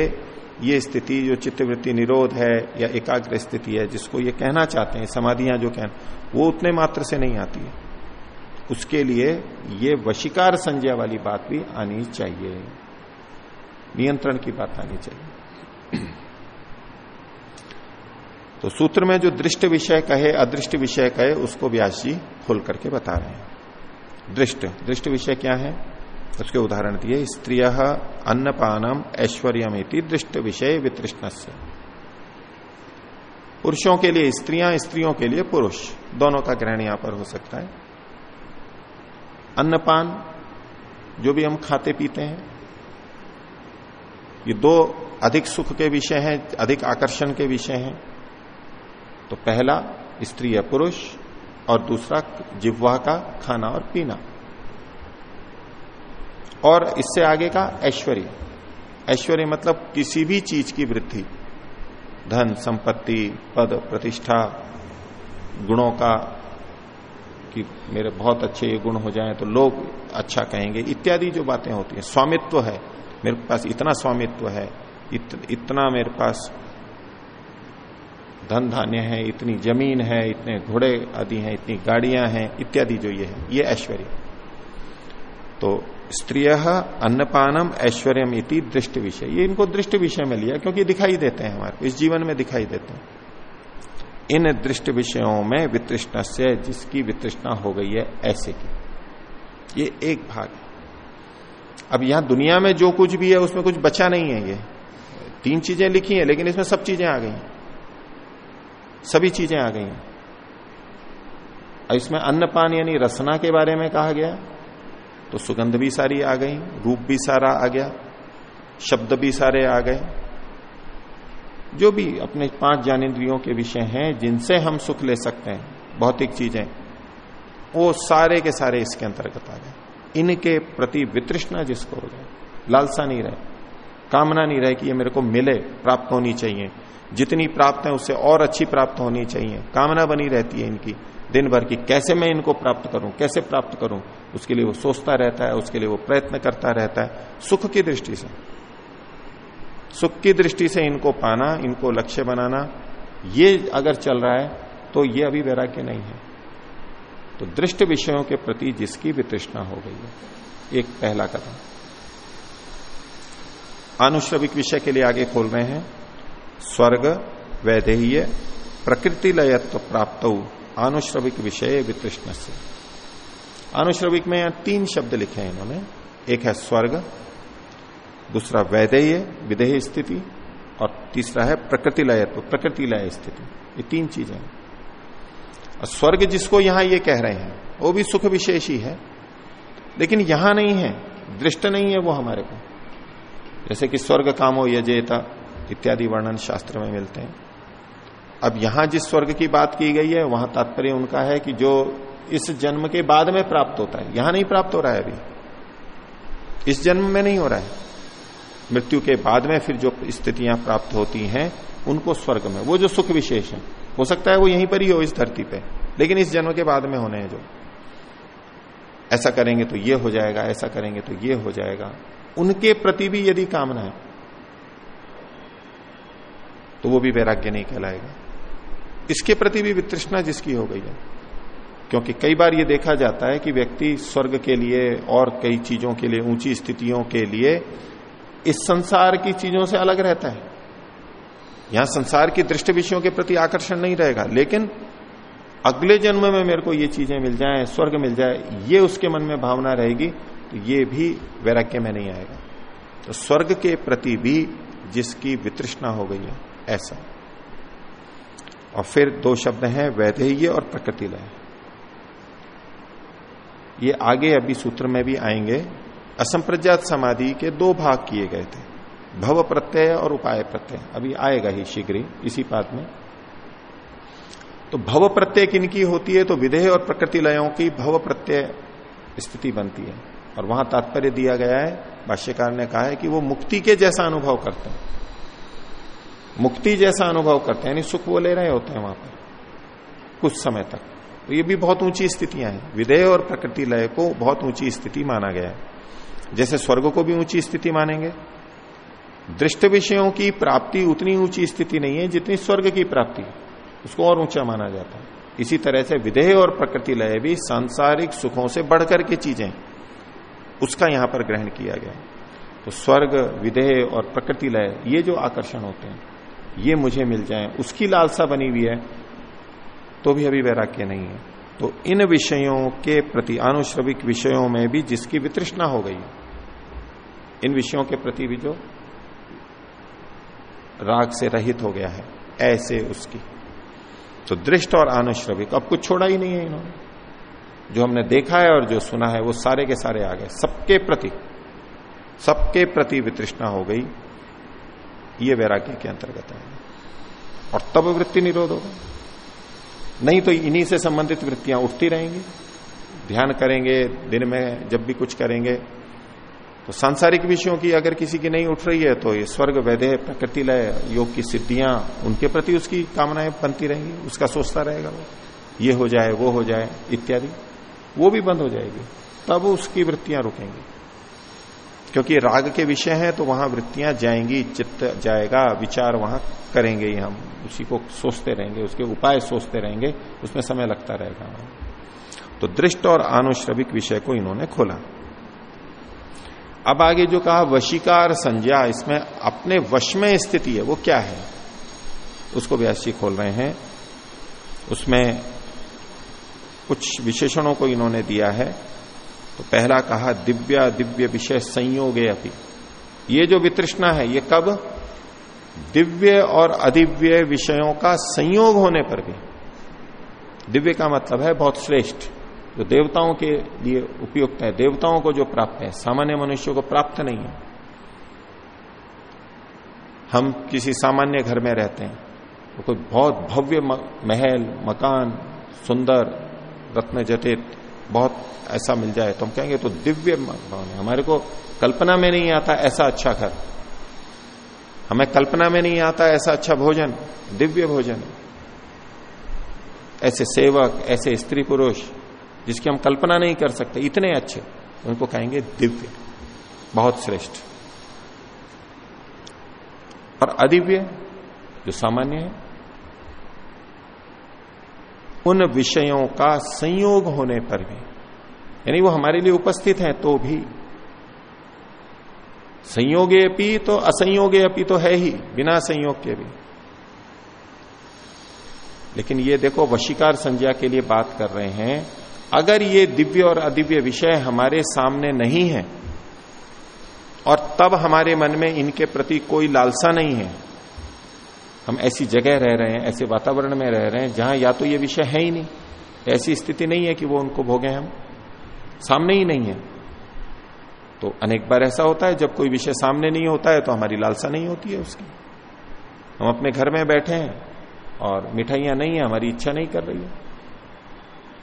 ये स्थिति, जो चित्तवृत्ति निरोध है या एकाग्र स्थिति है, जिसको ये कहना चाहते हैं, समाधियाँ जो कह वो उतने मात्र से नहीं आती है। उसके लिए ये वशिकार संज्ञा वाली बात भी आनी चाहिए। नियंत्रण की बात आनी चाहिए। तो सूत्र में जो दृष्ट विषय कहे, अदृष्ट विषय कहे, उसको व्यास जी खोल करके बता रहे हैं। दृष्ट। दृष्ट विषय क्या है? उसके उदाहरण दिए, स्त्रिय अन्नपानम ऐश्वर्यमिति दृष्ट विषय वितृष्ण पुरुषों के लिए स्त्रियाँ, स्त्रियों के लिए पुरुष। दोनों का ग्रहण यहाँ पर हो सकता है। अन्नपान, जो भी हम खाते पीते हैं, ये दो अधिक सुख के विषय हैं, अधिक आकर्षण के विषय हैं। तो पहला, स्त्री या पुरुष और दूसरा जिह्वा का खाना और पीना। और इससे आगे का ऐश्वर्य। ऐश्वर्य मतलब किसी भी चीज़ की वृद्धि। धन संपत्ति पद प्रतिष्ठा गुणों का कि मेरे बहुत अच्छे गुण हो जाएँ तो लोग अच्छा कहेंगे। इत्यादि जो बातें होती हैं। स्वामित्व है। मेरे पास इतना स्वामित्व है। इत, इतना मेरे पास धन धान्य है, इतनी ज़मीन है, इतने घोड़े आदि हैं, इतनी गाड़ियाँ हैं, इत्यादि जो ये है, ये ऐश्वर्य। तो स्त्रिय अन्नपानम ऐश्वर्यम इति दृष्ट विषय ये इनको दृष्ट विषय में लिया, क्योंकि दिखाई देते हैं हमारे, इस जीवन में दिखाई देते हैं। इन दृष्ट विषयों में वितृष्ण से जिसकी वितृष्णा हो गई है, ऐसे की। ये एक भाग। है अब यहाँ दुनिया में जो कुछ भी है, उसमें कुछ बचा नहीं है ये। तीन चीज़ें लिखी हैं, लेकिन इसमें सब चीज़ें आ गई सभी चीज़ें आ गई इसमें अन्नपान यानी रसना के बारे में कहा गया तो सुगंध भी सारी आ गई, रूप भी सारा आ गया, शब्द भी सारे आ गए। जो भी अपने पाँच ज्ञानेन्द्रियों के विषय हैं, जिनसे हम सुख ले सकते हैं, भौतिक चीज़ें, वो सारे के सारे इसके अंतर्गत आ गए। इनके प्रति वितृष्णा जिसको हो जाए, लालसा नहीं रहे, कामना नहीं रहे कि ये मेरे को मिले, प्राप्त होनी चाहिए। जितनी प्राप्त है, उससे और अच्छी प्राप्त होनी चाहिए। कामना बनी रहती है इनकी। दिन भर की कैसे मैं इनको प्राप्त करूँ, कैसे प्राप्त करूँ, उसके लिए वो सोचता रहता है, उसके लिए वो प्रयत्न करता रहता है। सुख की दृष्टि से। सुख की दृष्टि से इनको पाना, इनको लक्ष्य बनाना, ये अगर चल रहा है तो ये अभी वैराग्य नहीं है। तो दृष्ट विषयों के प्रति जिसकी वितृष्णा हो गई है, एक पहला कदम। अनुश्रविक विषय के लिए आगे खोल रहे हैं। स्वर्ग, वैदेह्य प्रकृति लयत्व प्राप्त आनुश्रविक विषय वितृष्ण से आनुश्रविक में यहाँ तीन शब्द लिखे हैं इन्होंने। एक है स्वर्ग, दूसरा वैदेय विदेह स्थिति, और तीसरा है प्रकृति लयत्व प्रकृति लय स्थिति। ये तीन चीज़ें और स्वर्ग जिसको यहाँ ये कह रहे हैं, वो भी सुख विशेष ही। है लेकिन यहाँ नहीं है, दृष्ट नहीं है वो हमारे को। जैसे कि स्वर्ग कामो यजेता इत्यादि वर्णन शास्त्र में मिलते हैं। अब यहाँ जिस स्वर्ग की बात की गई है, वहाँ तात्पर्य उनका है कि जो इस जन्म के बाद में प्राप्त होता है, यहाँ नहीं प्राप्त हो रहा है अभी। इस जन्म में नहीं हो रहा है। मृत्यु के बाद में फिर जो स्थितियाँ प्राप्त होती हैं, उनको स्वर्ग में, वो जो सुख विशेष है, हो सकता है वो यहीं पर ही हो इस धरती पे, लेकिन इस जन्म के बाद में होने हैं जो। ऐसा करेंगे तो ये हो जाएगा, ऐसा करेंगे तो ये हो जाएगा। उनके प्रति भी यदि कामना है तो वो भी वैराग्य नहीं कहलाएगा। इसके प्रति भी वित्रष्णा जिसकी हो गई है। क्योंकि कई बार ये देखा जाता है कि व्यक्ति स्वर्ग के लिए और कई चीज़ों के लिए, ऊँची स्थितियों के लिए इस संसार की चीज़ों से अलग रहता है। यहाँ संसार की दृष्टि विषयों के प्रति आकर्षण नहीं रहेगा, लेकिन अगले जन्म में मेरे को ये चीज़ें मिल जाए, स्वर्ग मिल जाए, ये उसके मन में भावना रहेगी तो ये भी वैराग्य में नहीं आएगा। तो स्वर्ग के प्रति भी जिसकी वितृष्णा हो गई है। ऐसा। और फिर दो शब्द हैं, वैधेय और प्रकृति लय ये आगे अभी सूत्र में भी आएँगे। असंप्रज्ञात समाधि के दो भाग किए गए थे। भव प्रत्यय और उपाय प्रत्यय। अभी आएगा ही शीघ्र ही, इसी बात में। तो भव प्रत्यय किनकी होती है? तो विधेय और प्रकृति लयों की भव प्रत्यय स्थिति बनती है। और वहाँ तात्पर्य दिया गया है, भाष्यकार ने कहा है कि वो मुक्ति के जैसा अनुभव करते हैं। मुक्ति जैसा अनुभव करते हैं, यानी सुख वो ले रहे होते हैं वहाँ पर, कुछ समय तक। तो ये भी बहुत ऊँची स्थितियाँ हैं। विधेय और प्रकृति लय को बहुत ऊँची स्थिति माना गया है। जैसे स्वर्ग को भी ऊँची स्थिति मानेंगे। दृष्ट विषयों की प्राप्ति उतनी ऊँची स्थिति नहीं है जितनी स्वर्ग की प्राप्ति उसको और ऊँचा माना जाता है। इसी तरह से विधेय और प्रकृति लय भी सांसारिक सुखों से बढ़कर के चीज़ें उसका यहाँ पर ग्रहण किया गया तो स्वर्ग विधेय और प्रकृति लय, ये जो आकर्षण होते हैं ये मुझे मिल जाए। उसकी लालसा बनी हुई है तो भी अभी वैराग्य नहीं है। तो इन विषयों के प्रति आनुश्रविक विषयों में भी जिसकी वितृष्णा हो गई, इन विषयों के प्रति भी जो राग से रहित हो गया है, ऐसे उसकी। तो दृष्ट और आनुश्रविक अब कुछ छोड़ा ही नहीं है इन्होंने। जो हमने देखा है और जो सुना है, वो सारे के सारे आ गए। सबके प्रति सबके प्रति वितृष्णा हो गई। ये वैराग्य के अंतर्गत है। और तब वृत्ति निरोध होगा। नहीं तो इन्हीं से संबंधित वृत्तियाँ उठती रहेंगी। ध्यान करेंगे, दिन में जब भी कुछ करेंगे तो सांसारिक विषयों की अगर किसी की नहीं उठ रही है तो ये स्वर्ग वैदे प्रकृति, लय, योग की सिद्धियाँ, उनके प्रति उसकी कामनाएँ बनती रहेंगी, उसका सोचता रहेगा वो। ये हो जाए, वो हो जाए, इत्यादि। वो भी बंद हो जाएगी। तब उसकी वृत्तियाँ रुकेंगी। क्योंकि राग के विषय हैं तो वहाँ वृत्तियाँ जाएँगी, चित्त जाएगा, विचार वहाँ करेंगे ही हम। उसी को सोचते रहेंगे, उसके उपाय सोचते रहेंगे, उसमें समय लगता रहेगा। तो दृष्ट और आनुश्रविक विषय को इन्होंने खोला। अब आगे जो कहा वशीकार संज्ञा, इसमें अपने वश में स्थिति है, वो क्या है? उसको व्यासी खोल रहे हैं। उसमें कुछ विशेषणों को इन्होंने दिया है। तो पहला कहा, दिव्या दिव्य विषय संयोगे अपनी ये जो वितृष्णा है, ये कब? दिव्य और अदिव्य विषयों का संयोग होने पर भी। दिव्य का मतलब है बहुत श्रेष्ठ। जो देवताओं के लिए उपयुक्त है, देवताओं को जो प्राप्त है, सामान्य मनुष्यों को प्राप्त नहीं है। हम किसी सामान्य घर में रहते हैं तो कोई बहुत भव्य महल, मकान, सुंदर, रत्न जटित बहुत ऐसा मिल जाए तो हम कहेंगे तो दिव्य भवन हमारे को कल्पना में नहीं आता ऐसा अच्छा घर। हमें कल्पना में नहीं आता ऐसा अच्छा भोजन, दिव्य भोजन। ऐसे सेवक, ऐसे स्त्री पुरुष, जिसकी हम कल्पना नहीं कर सकते, इतने अच्छे, उनको कहेंगे दिव्य, बहुत श्रेष्ठ। और अदिव्य, जो सामान्य है उन विषयों का संयोग होने पर भी। यानी वो हमारे लिए उपस्थित हैं तो भी। संयोगे अपी तो असंयोगे अपी तो है ही, बिना संयोग के भी। लेकिन ये देखो, वशिकार संज्ञा के लिए बात कर रहे हैं, अगर ये दिव्य और अदिव्य विषय हमारे सामने नहीं है, और तब हमारे मन में इनके प्रति कोई लालसा नहीं है हम ऐसी जगह रह रहे हैं, ऐसे वातावरण में रह रहे हैं, जहाँ या तो ये विषय है ही नहीं। ऐसी स्थिति नहीं है कि वो उनको भोगे हम। सामने ही नहीं है। तो अनेक बार ऐसा होता है, जब कोई विषय सामने नहीं होता है तो हमारी लालसा नहीं होती है उसकी। हम अपने घर में बैठे हैं और मिठाइयाँ नहीं है, हमारी इच्छा नहीं कर रही है।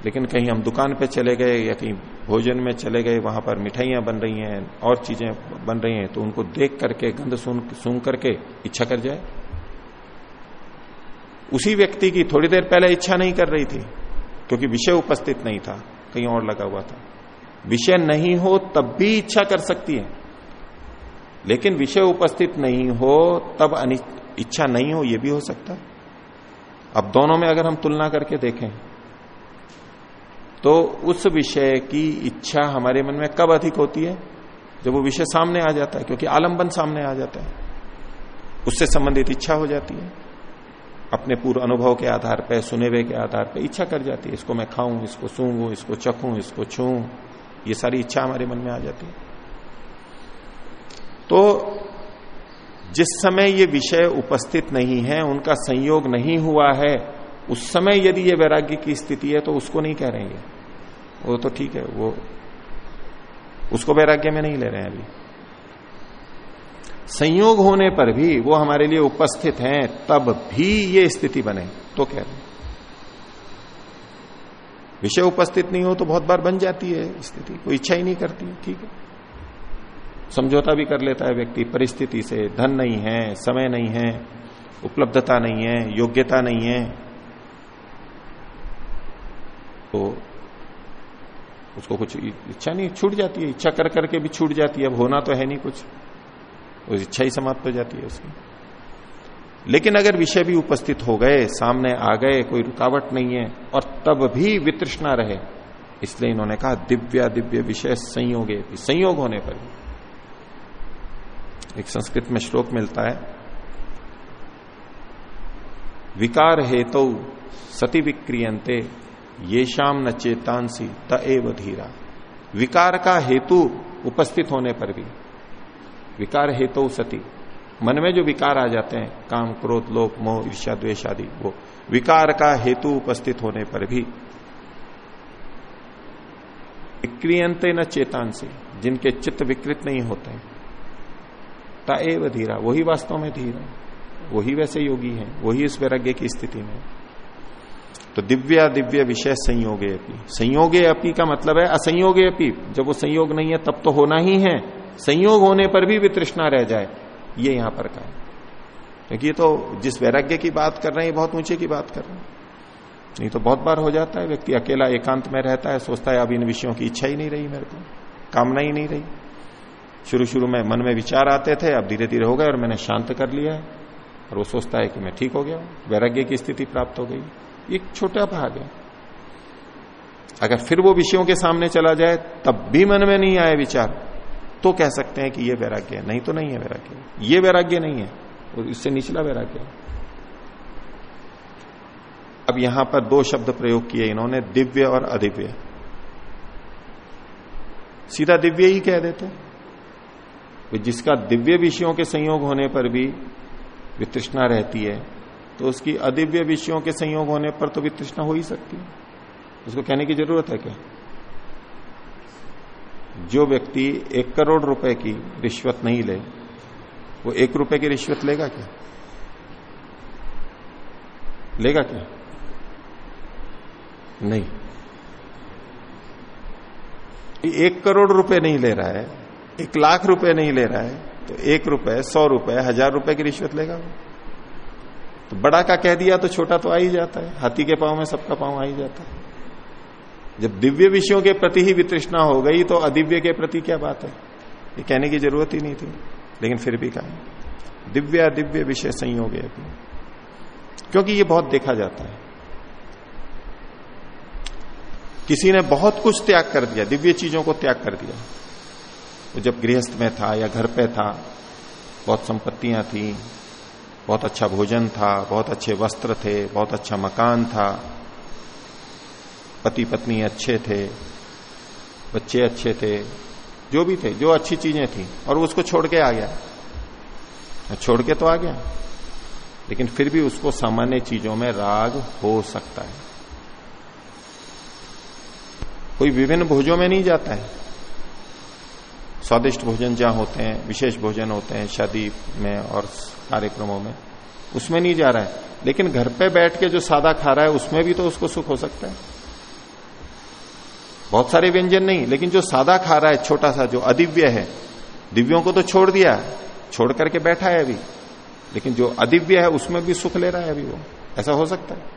लेकिन कहीं हम दुकान पे चले गए या कहीं भोजन में चले गए, वहाँ पर मिठाइयाँ बन रही हैं, और चीज़ें बन रही हैं तो उनको देख करके, गंध सुन करके इच्छा कर जाए। उसी व्यक्ति की थोड़ी देर पहले इच्छा नहीं कर रही थी, क्योंकि विषय उपस्थित नहीं था, कहीं और लगा हुआ था। विषय नहीं हो तब भी इच्छा कर सकती है। लेकिन विषय उपस्थित नहीं हो तब इच्छा नहीं हो यह भी हो सकता अब दोनों में अगर हम तुलना करके देखें तो उस विषय की इच्छा हमारे मन में कब अधिक होती है? जब वो विषय सामने आ जाता है, क्योंकि आलंबन सामने आ जाता है। उससे संबंधित इच्छा हो जाती है। अपने पूर्व अनुभव के आधार पर सुने हुए के आधार पर इच्छा कर जाती है, इसको मैं खाऊं, इसको सूंघू, इसको चखूं, इसको छू, ये सारी इच्छा हमारे मन में आ जाती है। तो जिस समय ये विषय उपस्थित नहीं है, उनका संयोग नहीं हुआ है, उस समय यदि ये वैराग्य की स्थिति है तो उसको नहीं कह रहे हैं वो तो ठीक है, वो, उसको वैराग्य में नहीं ले रहे हैं अभी। संयोग होने पर भी वो हमारे लिए उपस्थित हैं, तब भी ये स्थिति बने तो कह रहे विषय उपस्थित नहीं हो तो बहुत बार बन जाती है स्थिति, कोई इच्छा ही नहीं करती, ठीक है? समझौता भी कर लेता है व्यक्ति, परिस्थिति से, धन नहीं है, समय नहीं है, उपलब्धता नहीं है, योग्यता नहीं है। तो उसको कुछ इच्छा नहीं, छूट जाती है, इच्छा कर करके भी छूट जाती है, अब होना तो है नहीं कुछ। उस इच्छा ही समाप्त हो जाती है उसकी। लेकिन अगर विषय भी उपस्थित हो गए, सामने आ गए, कोई रुकावट नहीं है, और तब भी वित्रष्णा रहे, इसलिए इन्होंने कहा, दिव्या दिव्य विषय संयोगे, संयोग होने पर एक संस्कृत में श्लोक मिलता है, विकार हेतु तो सती विक्रियंते ये शाम न चेतांसी, त एव धीरा। विकार का हेतु उपस्थित होने पर भी विकार हेतु सती। मन में जो विकार आ जाते हैं, काम, क्रोध, लोभ, मोह ईर्षा द्वेश आदि, वो विकार का हेतु उपस्थित होने पर भी विक्रियंते न चेतान से जिनके चित्त विकृत नहीं होते हैं। धीरा, वही वास्तव में धीरा। वही वैसे योगी है, वही इस वैराग्य की स्थिति में। तो दिव्या दिव्य विषय संयोगे अपी। संयोगे अपी का मतलब है असंयोगे अपी। जब वो संयोग नहीं है, तब तो होना ही है। संयोग होने पर भी वितृष्णा रह जाए, ये यहाँ पर कहा। क्योंकि ये तो जिस वैराग्य की बात कर रहे हैं बहुत ऊँचे की बात कर रहे हैं। नहीं तो बहुत बार हो जाता है, व्यक्ति अकेला एकांत में रहता है, सोचता है, अब इन विषयों की इच्छा ही नहीं रही मेरे को, कामना ही नहीं रही। शुरू शुरू में मन में विचार आते थे, अब धीरे धीरे हो गए और मैंने शांत कर लिया है। और वो सोचता है कि मैं ठीक हो गया वैराग्य की स्थिति प्राप्त हो गई। एक छोटा भाग है। अगर फिर वो विषयों के सामने चला जाए, तब भी मन में नहीं आए विचार। तो कह सकते हैं कि ये वैराग्य है। नहीं तो नहीं है वैराग्य। ये वैराग्य नहीं है। और इससे निचला वैराग्य है। अब यहाँ पर दो शब्द प्रयोग किए इन्होंने, दिव्य और अदिव्य। सीधा दिव्य ही कह देते जिसका दिव्य विषयों के संयोग होने पर भी वितृष्णा रहती है तो उसकी अदिव्य विषयों के संयोग होने पर तो वितृष्णा हो ही सकती है। उसको कहने की ज़रूरत है क्या? जो व्यक्ति एक करोड़ रुपए की रिश्वत नहीं ले, वो एक रुपए की रिश्वत लेगा क्या? लेगा क्या? नहीं। एक करोड़ रुपए नहीं ले रहा है, एक लाख रुपए नहीं ले रहा है तो एक रुपए, सौ रुपए, हज़ार रुपए की रिश्वत लेगा वो। तो बड़ा का कह दिया तो छोटा तो आ ही जाता है, हाथी के पाँव में सबका पाँव आ ही जाता है। जब दिव्य विषयों के प्रति ही वितृष्णा हो गई तो अदिव्य के प्रति क्या बात है? ये कहने की ज़रूरत ही नहीं थी। लेकिन फिर भी कहा, दिव्य अदिव्य विषय संयोग है क्योंकि ये बहुत देखा जाता है। किसी ने बहुत कुछ त्याग कर दिया, दिव्य चीज़ों को त्याग कर दिया। वो जब गृहस्थ में था या घर पे था, बहुत संपत्तियाँ थी, बहुत अच्छा भोजन था, बहुत अच्छे वस्त्र थे, बहुत अच्छा मकान था पति पत्नी अच्छे थे, बच्चे अच्छे थे, जो भी थे, जो अच्छी चीज़ें थी, और उसको छोड़ के आ गया। छोड़ के तो आ गया, लेकिन फिर भी उसको सामान्य चीज़ों में राग हो सकता है। कोई विभिन्न भोजों में नहीं जाता है। स्वादिष्ट भोजन जहाँ होते हैं, विशेष भोजन होते हैं, शादी में और कार्यक्रमों में, उसमें नहीं जा रहा है। लेकिन घर पे बैठ के जो सादा खा रहा है, उसमें भी तो उसको सुख हो सकता है। बहुत सारे व्यंजन नहीं, लेकिन जो सादा खा रहा है, छोटा सा, जो अदिव्य है, दिव्यों को तो छोड़ दिया, छोड़ करके बैठा है अभी, लेकिन जो अदिव्य है, उसमें भी सुख ले रहा है अभी वो, ऐसा हो सकता है।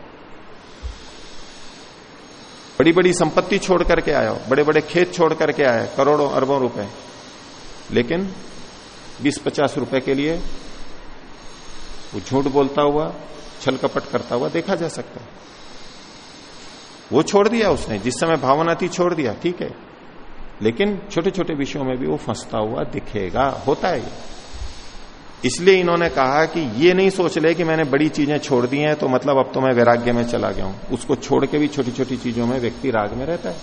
बड़ी बड़ी संपत्ति छोड़ करके आया हो बड़े बड़े खेत छोड़ करके आया करोड़ों, अरबों रुपए, लेकिन 20-50 रुपए के लिए वो झूठ बोलता हुआ छल कपट करता हुआ देखा जा सकता है। वो छोड़ दिया उसने, जिस समय भावना थी छोड़ दिया, ठीक है। लेकिन छोटे छोटे विषयों में भी वो फंसता हुआ दिखेगा, होता है इसलिए इन्होंने कहा कि ये नहीं सोच ले कि मैंने बड़ी चीज़ें छोड़ दी हैं तो मतलब अब तो मैं वैराग्य में चला गया हूँ। उसको छोड़ के भी छोटी छोटी चीज़ों में व्यक्ति राग में रहता है।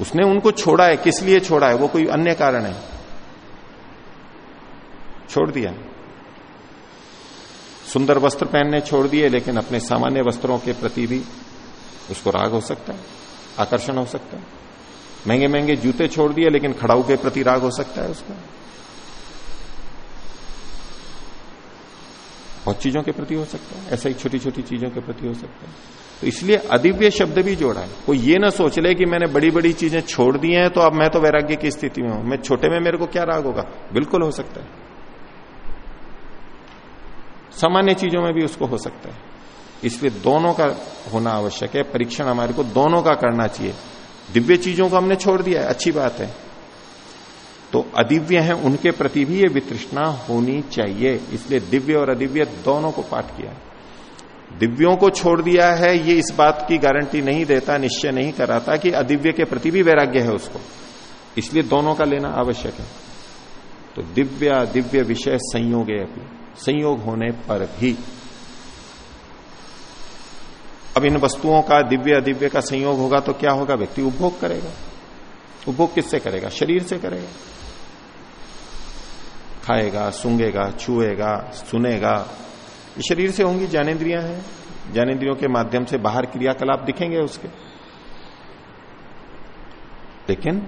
उसने उनको छोड़ा है, किस लिए छोड़ा है? वो कोई अन्य कारण है। छोड़ दिया। सुंदर वस्त्र पहनने छोड़ दिए, लेकिन अपने सामान्य वस्त्रों के प्रति भी उसको राग हो सकता है, आकर्षण हो सकता है। महँगे महँगे जूते छोड़ दिए, लेकिन खड़ाऊ के प्रति राग हो सकता है उसका। बहुत चीज़ों के प्रति हो सकता है, ऐसा ही छोटी छोटी चीज़ों के प्रति हो सकता है। तो इसलिए अदिव्य शब्द भी जोड़ा है। कोई ये ना सोच ले कि मैंने बड़ी बड़ी चीज़ें छोड़ दी हैं तो अब मैं तो वैराग्य की स्थिति में हूँ। मैं छोटे में मेरे को क्या राग होगा? बिल्कुल हो सकता है। सामान्य चीज़ों में भी उसको हो सकता है। इसलिए दोनों का होना आवश्यक है। परीक्षण हमारे को दोनों का करना चाहिए। दिव्य चीज़ों को हमने छोड़ दिया है। अच्छी बात है। तो अदिव्य है, उनके प्रति भी ये वितृष्णा होनी चाहिए। इसलिए दिव्य और अदिव्य दोनों को पाठ किया। दिव्यों को छोड़ दिया है, ये इस बात की गारंटी नहीं देता, निश्चय नहीं कराता कि अदिव्य के प्रति भी वैराग्य है उसको। इसलिए दोनों का लेना आवश्यक है। तो दिव्य दिव्य विषय संयोग संयोग होने पर भी। अब इन वस्तुओं का दिव्य अदिव्य का संयोग होगा तो क्या होगा? व्यक्ति उपभोग करेगा। उपभोग किससे करेगा? शरीर से करेगा। खाएगा सूंगेगा छुएगा, सुनेगा, ये शरीर से होंगी, ज्ञानेन्द्रियाँ हैं। ज्ञानेन्द्रियों के माध्यम से बाहर क्रियाकलाप दिखेंगे उसके। लेकिन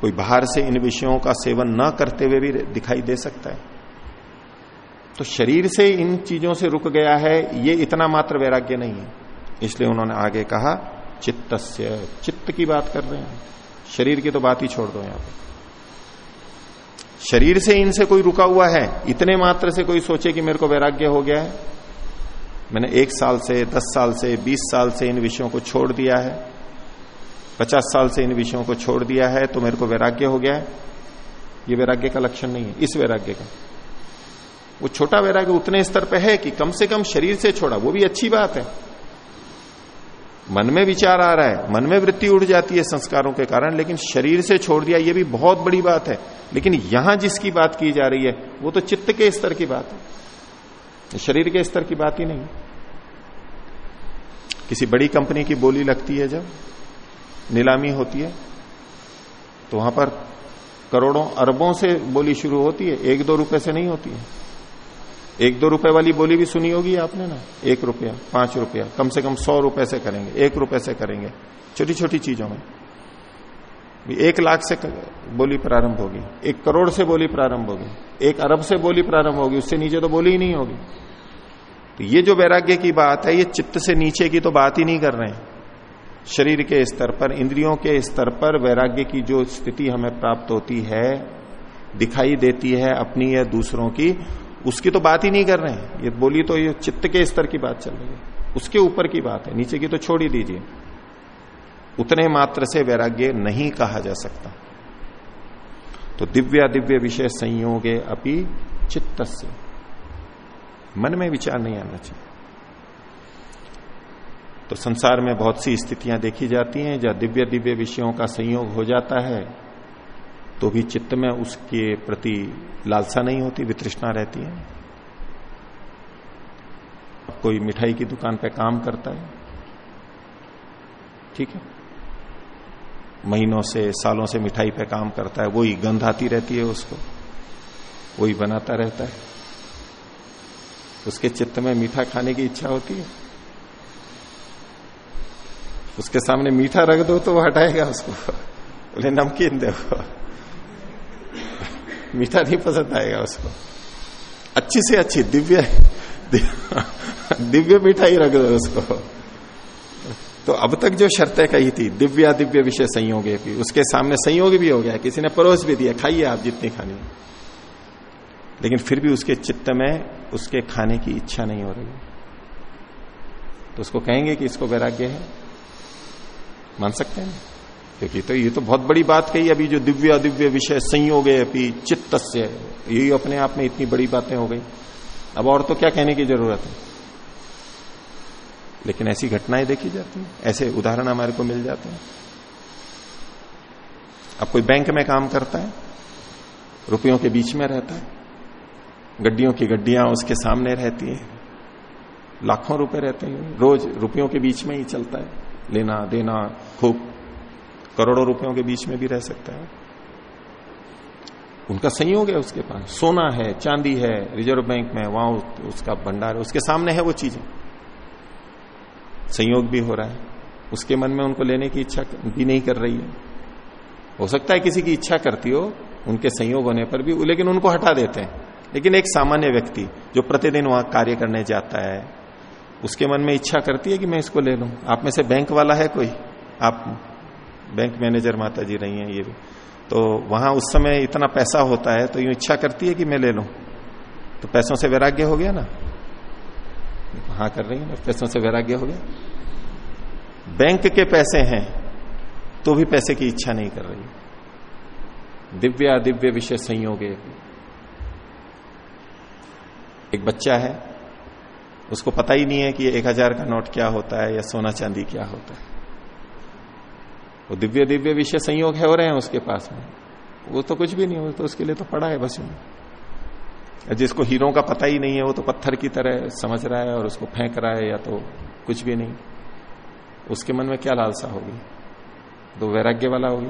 कोई बाहर से इन विषयों का सेवन न करते हुए भी दिखाई दे सकता है। तो शरीर से इन चीज़ों से रुक गया है, ये इतना मात्र वैराग्य नहीं है। इसलिए उन्होंने आगे कहा चित्त चित्त की बात कर रहे हैं। शरीर की तो बात ही छोड़ दो यहाँ पर शरीर से इनसे कोई रुका हुआ है, इतने मात्र से कोई सोचे कि मेरे को वैराग्य हो गया है। मैंने एक साल से, दस साल से, बीस साल से इन विषयों को छोड़ दिया है, पचास साल से इन विषयों को छोड़ दिया है तो मेरे को वैराग्य हो गया है। ये वैराग्य का लक्षण नहीं है, इस वैराग्य का। वो छोटा वैराग्य उतने स्तर पे है कि कम से कम शरीर से छोड़ा, वो भी अच्छी बात है। मन में विचार आ रहा है, मन में वृत्ति उड़ जाती है संस्कारों के कारण, लेकिन शरीर से छोड़ दिया, ये भी बहुत बड़ी बात है। लेकिन यहाँ जिसकी बात की जा रही है, वो तो चित्त के स्तर की बात है। शरीर के स्तर की बात ही नहीं। किसी बड़ी कंपनी की बोली लगती है जब, नीलामी होती है तो वहाँ पर करोड़ों अरबों से बोली शुरू होती है, एक दो रुपए से नहीं होती है। एक दो रुपए वाली बोली भी सुनी होगी आपने ना? एक रुपया, पाँच रुपया, कम से कम सौ रुपए से करेंगे, एक रुपए से करेंगे। छोटी छोटी चीज़ों में। एक लाख से बोली प्रारंभ होगी, एक करोड़ से बोली प्रारंभ होगी, एक अरब से बोली प्रारंभ होगी, उससे नीचे तो बोली ही नहीं होगी। तो ये जो वैराग्य की बात है, ये चित्त से नीचे की तो बात ही नहीं कर रहे हैं। शरीर के स्तर पर, इंद्रियों के स्तर पर वैराग्य की जो स्थिति हमें प्राप्त होती है, दिखाई देती है अपनी या दूसरों की उसकी तो बात ही नहीं कर रहे हैं। ये बोली तो ये चित्त के स्तर की बात चल रही है। उसके ऊपर की बात है। नीचे की तो छोड़ ही दीजिए। उतने मात्र से वैराग्य नहीं कहा जा सकता। तो दिव्या दिव्य विषय संयोगे अपनी चित्त से मन में विचार नहीं आना चाहिए। तो संसार में बहुत सी स्थितियाँ देखी जाती हैं, जहाँ दिव्य दिव्य विषयों का संयोग हो जाता है। तो भी चित्त में उसके प्रति लालसा नहीं होती, वितृष्णा रहती है। कोई मिठाई की दुकान पे काम करता है, ठीक है। महीनों से, सालों से मिठाई पे काम करता है, वही गंध आती रहती है उसको, वही बनाता रहता है। उसके चित्त में मीठा खाने की इच्छा होती है। उसके सामने मीठा रख दो तो वो हटाएगा उसको। बोले, नमकीन दे मीठा नहीं पसंद आएगा उसको। अच्छी से अच्छी, दिव्य दिव्य मिठाई रख दो उसको। तो अब तक जो शर्तें कही थी, दिव्या दिव्य विषय संयोग उसके सामने संयोग भी हो गया, किसी ने परोस भी दिया, खाइए आप जितनी खानी। लेकिन फिर भी उसके चित्त में उसके खाने की इच्छा नहीं हो रही। तो उसको कहेंगे कि इसको वैराग्य है। मान सकते हैं? क्योंकि तो ये तो बहुत बड़ी बात कही, अभी जो दिव्य अदिव्य विषय संयोग अभी चित्त यही अपने आप में इतनी बड़ी बातें हो गई। अब और तो क्या कहने की ज़रूरत है? लेकिन ऐसी घटनाएँ देखी जाती हैं, ऐसे उदाहरण हमारे को मिल जाते हैं। अब कोई बैंक में काम करता है, रुपयों के बीच में रहता है, गड्डियों की गड्डियाँ उसके सामने रहती हैं, लाखों रुपए रहते हैं, रोज रुपयों के बीच में ही चलता है, लेना, देना, खूब करोड़ों रुपयों के बीच में भी रह सकता है। उनका संयोग है उसके पास। सोना है, चांदी है, रिज़र्व बैंक में, वहाँ उसका भंडार है। उसके सामने है वो चीज़ें। संयोग भी हो रहा है। उसके मन में उनको लेने की इच्छा भी नहीं कर रही है। हो सकता है किसी की इच्छा करती हो, उनके संयोग होने पर भी, लेकिन उनको हटा देते हैं। लेकिन एक सामान्य व्यक्ति जो प्रतिदिन वहाँ कार्य करने जाता है, उसके मन में इच्छा करती है कि मैं इसको ले लू। आप में से बैंक वाला है कोई? आप बैंक मैनेजर माता जी रही हैं ये भी। तो वहाँ उस समय इतना पैसा होता है तो यूँ इच्छा करती है कि मैं ले लूँ। तो पैसों से वैराग्य हो गया ना? हाँ कर रही है पैसों से वैराग्य हो गया। बैंक के पैसे हैं तो भी पैसे की इच्छा नहीं कर रही। दिव्य दिव्य विषय संयोग। एक बच्चा है, उसको पता ही नहीं है कि एक हज़ार का नोट क्या होता है या सोना चांदी क्या होता है। वो दिव्य दिव्य विषय संयोग है, हो रहे हैं उसके पास में। वो तो कुछ भी नहीं हो तो उसके लिए तो पड़ा है बस जिसको हीरो का पता ही नहीं है, वो तो पत्थर की तरह समझ रहा है और उसको फेंक रहा है या तो कुछ भी नहीं। उसके मन में क्या लालसा होगी? तो वैराग्य वाला होगी।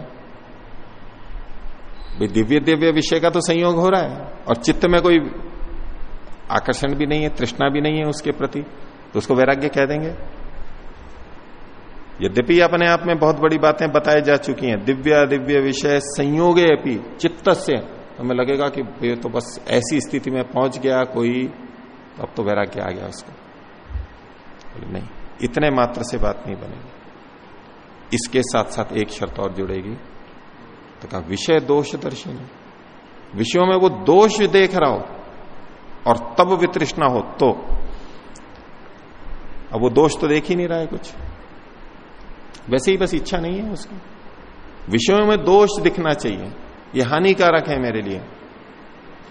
भाई, दिव्य दिव्य विषय का तो संयोग हो रहा है और चित्त में कोई आकर्षण भी नहीं है, तृष्णा भी नहीं है उसके प्रति तो उसको वैराग्य कह देंगे। यद्यपि अपने आप में बहुत बड़ी बातें बताई जा चुकी हैं, दिव्य दिव्य विषय संयोगे अपनी चित्त से तो हमें लगेगा कि ये तो बस ऐसी स्थिति में पहुँच गया, कोई तो अब तो वैराग्य आ गया उसको। नहीं, इतने मात्र से बात नहीं बनेगी। इसके साथ साथ एक शर्त और जुड़ेगी तो कहा, विषय दोष दर्शन विषयों में वो दोष देख रहा हो, और तब वितृष्णा हो तो। अब वो दोष तो देख ही नहीं रहा है कुछ। वैसे ही बस इच्छा नहीं है उसकी। विषयों में दोष दिखना चाहिए। ये हानिकारक है मेरे लिए।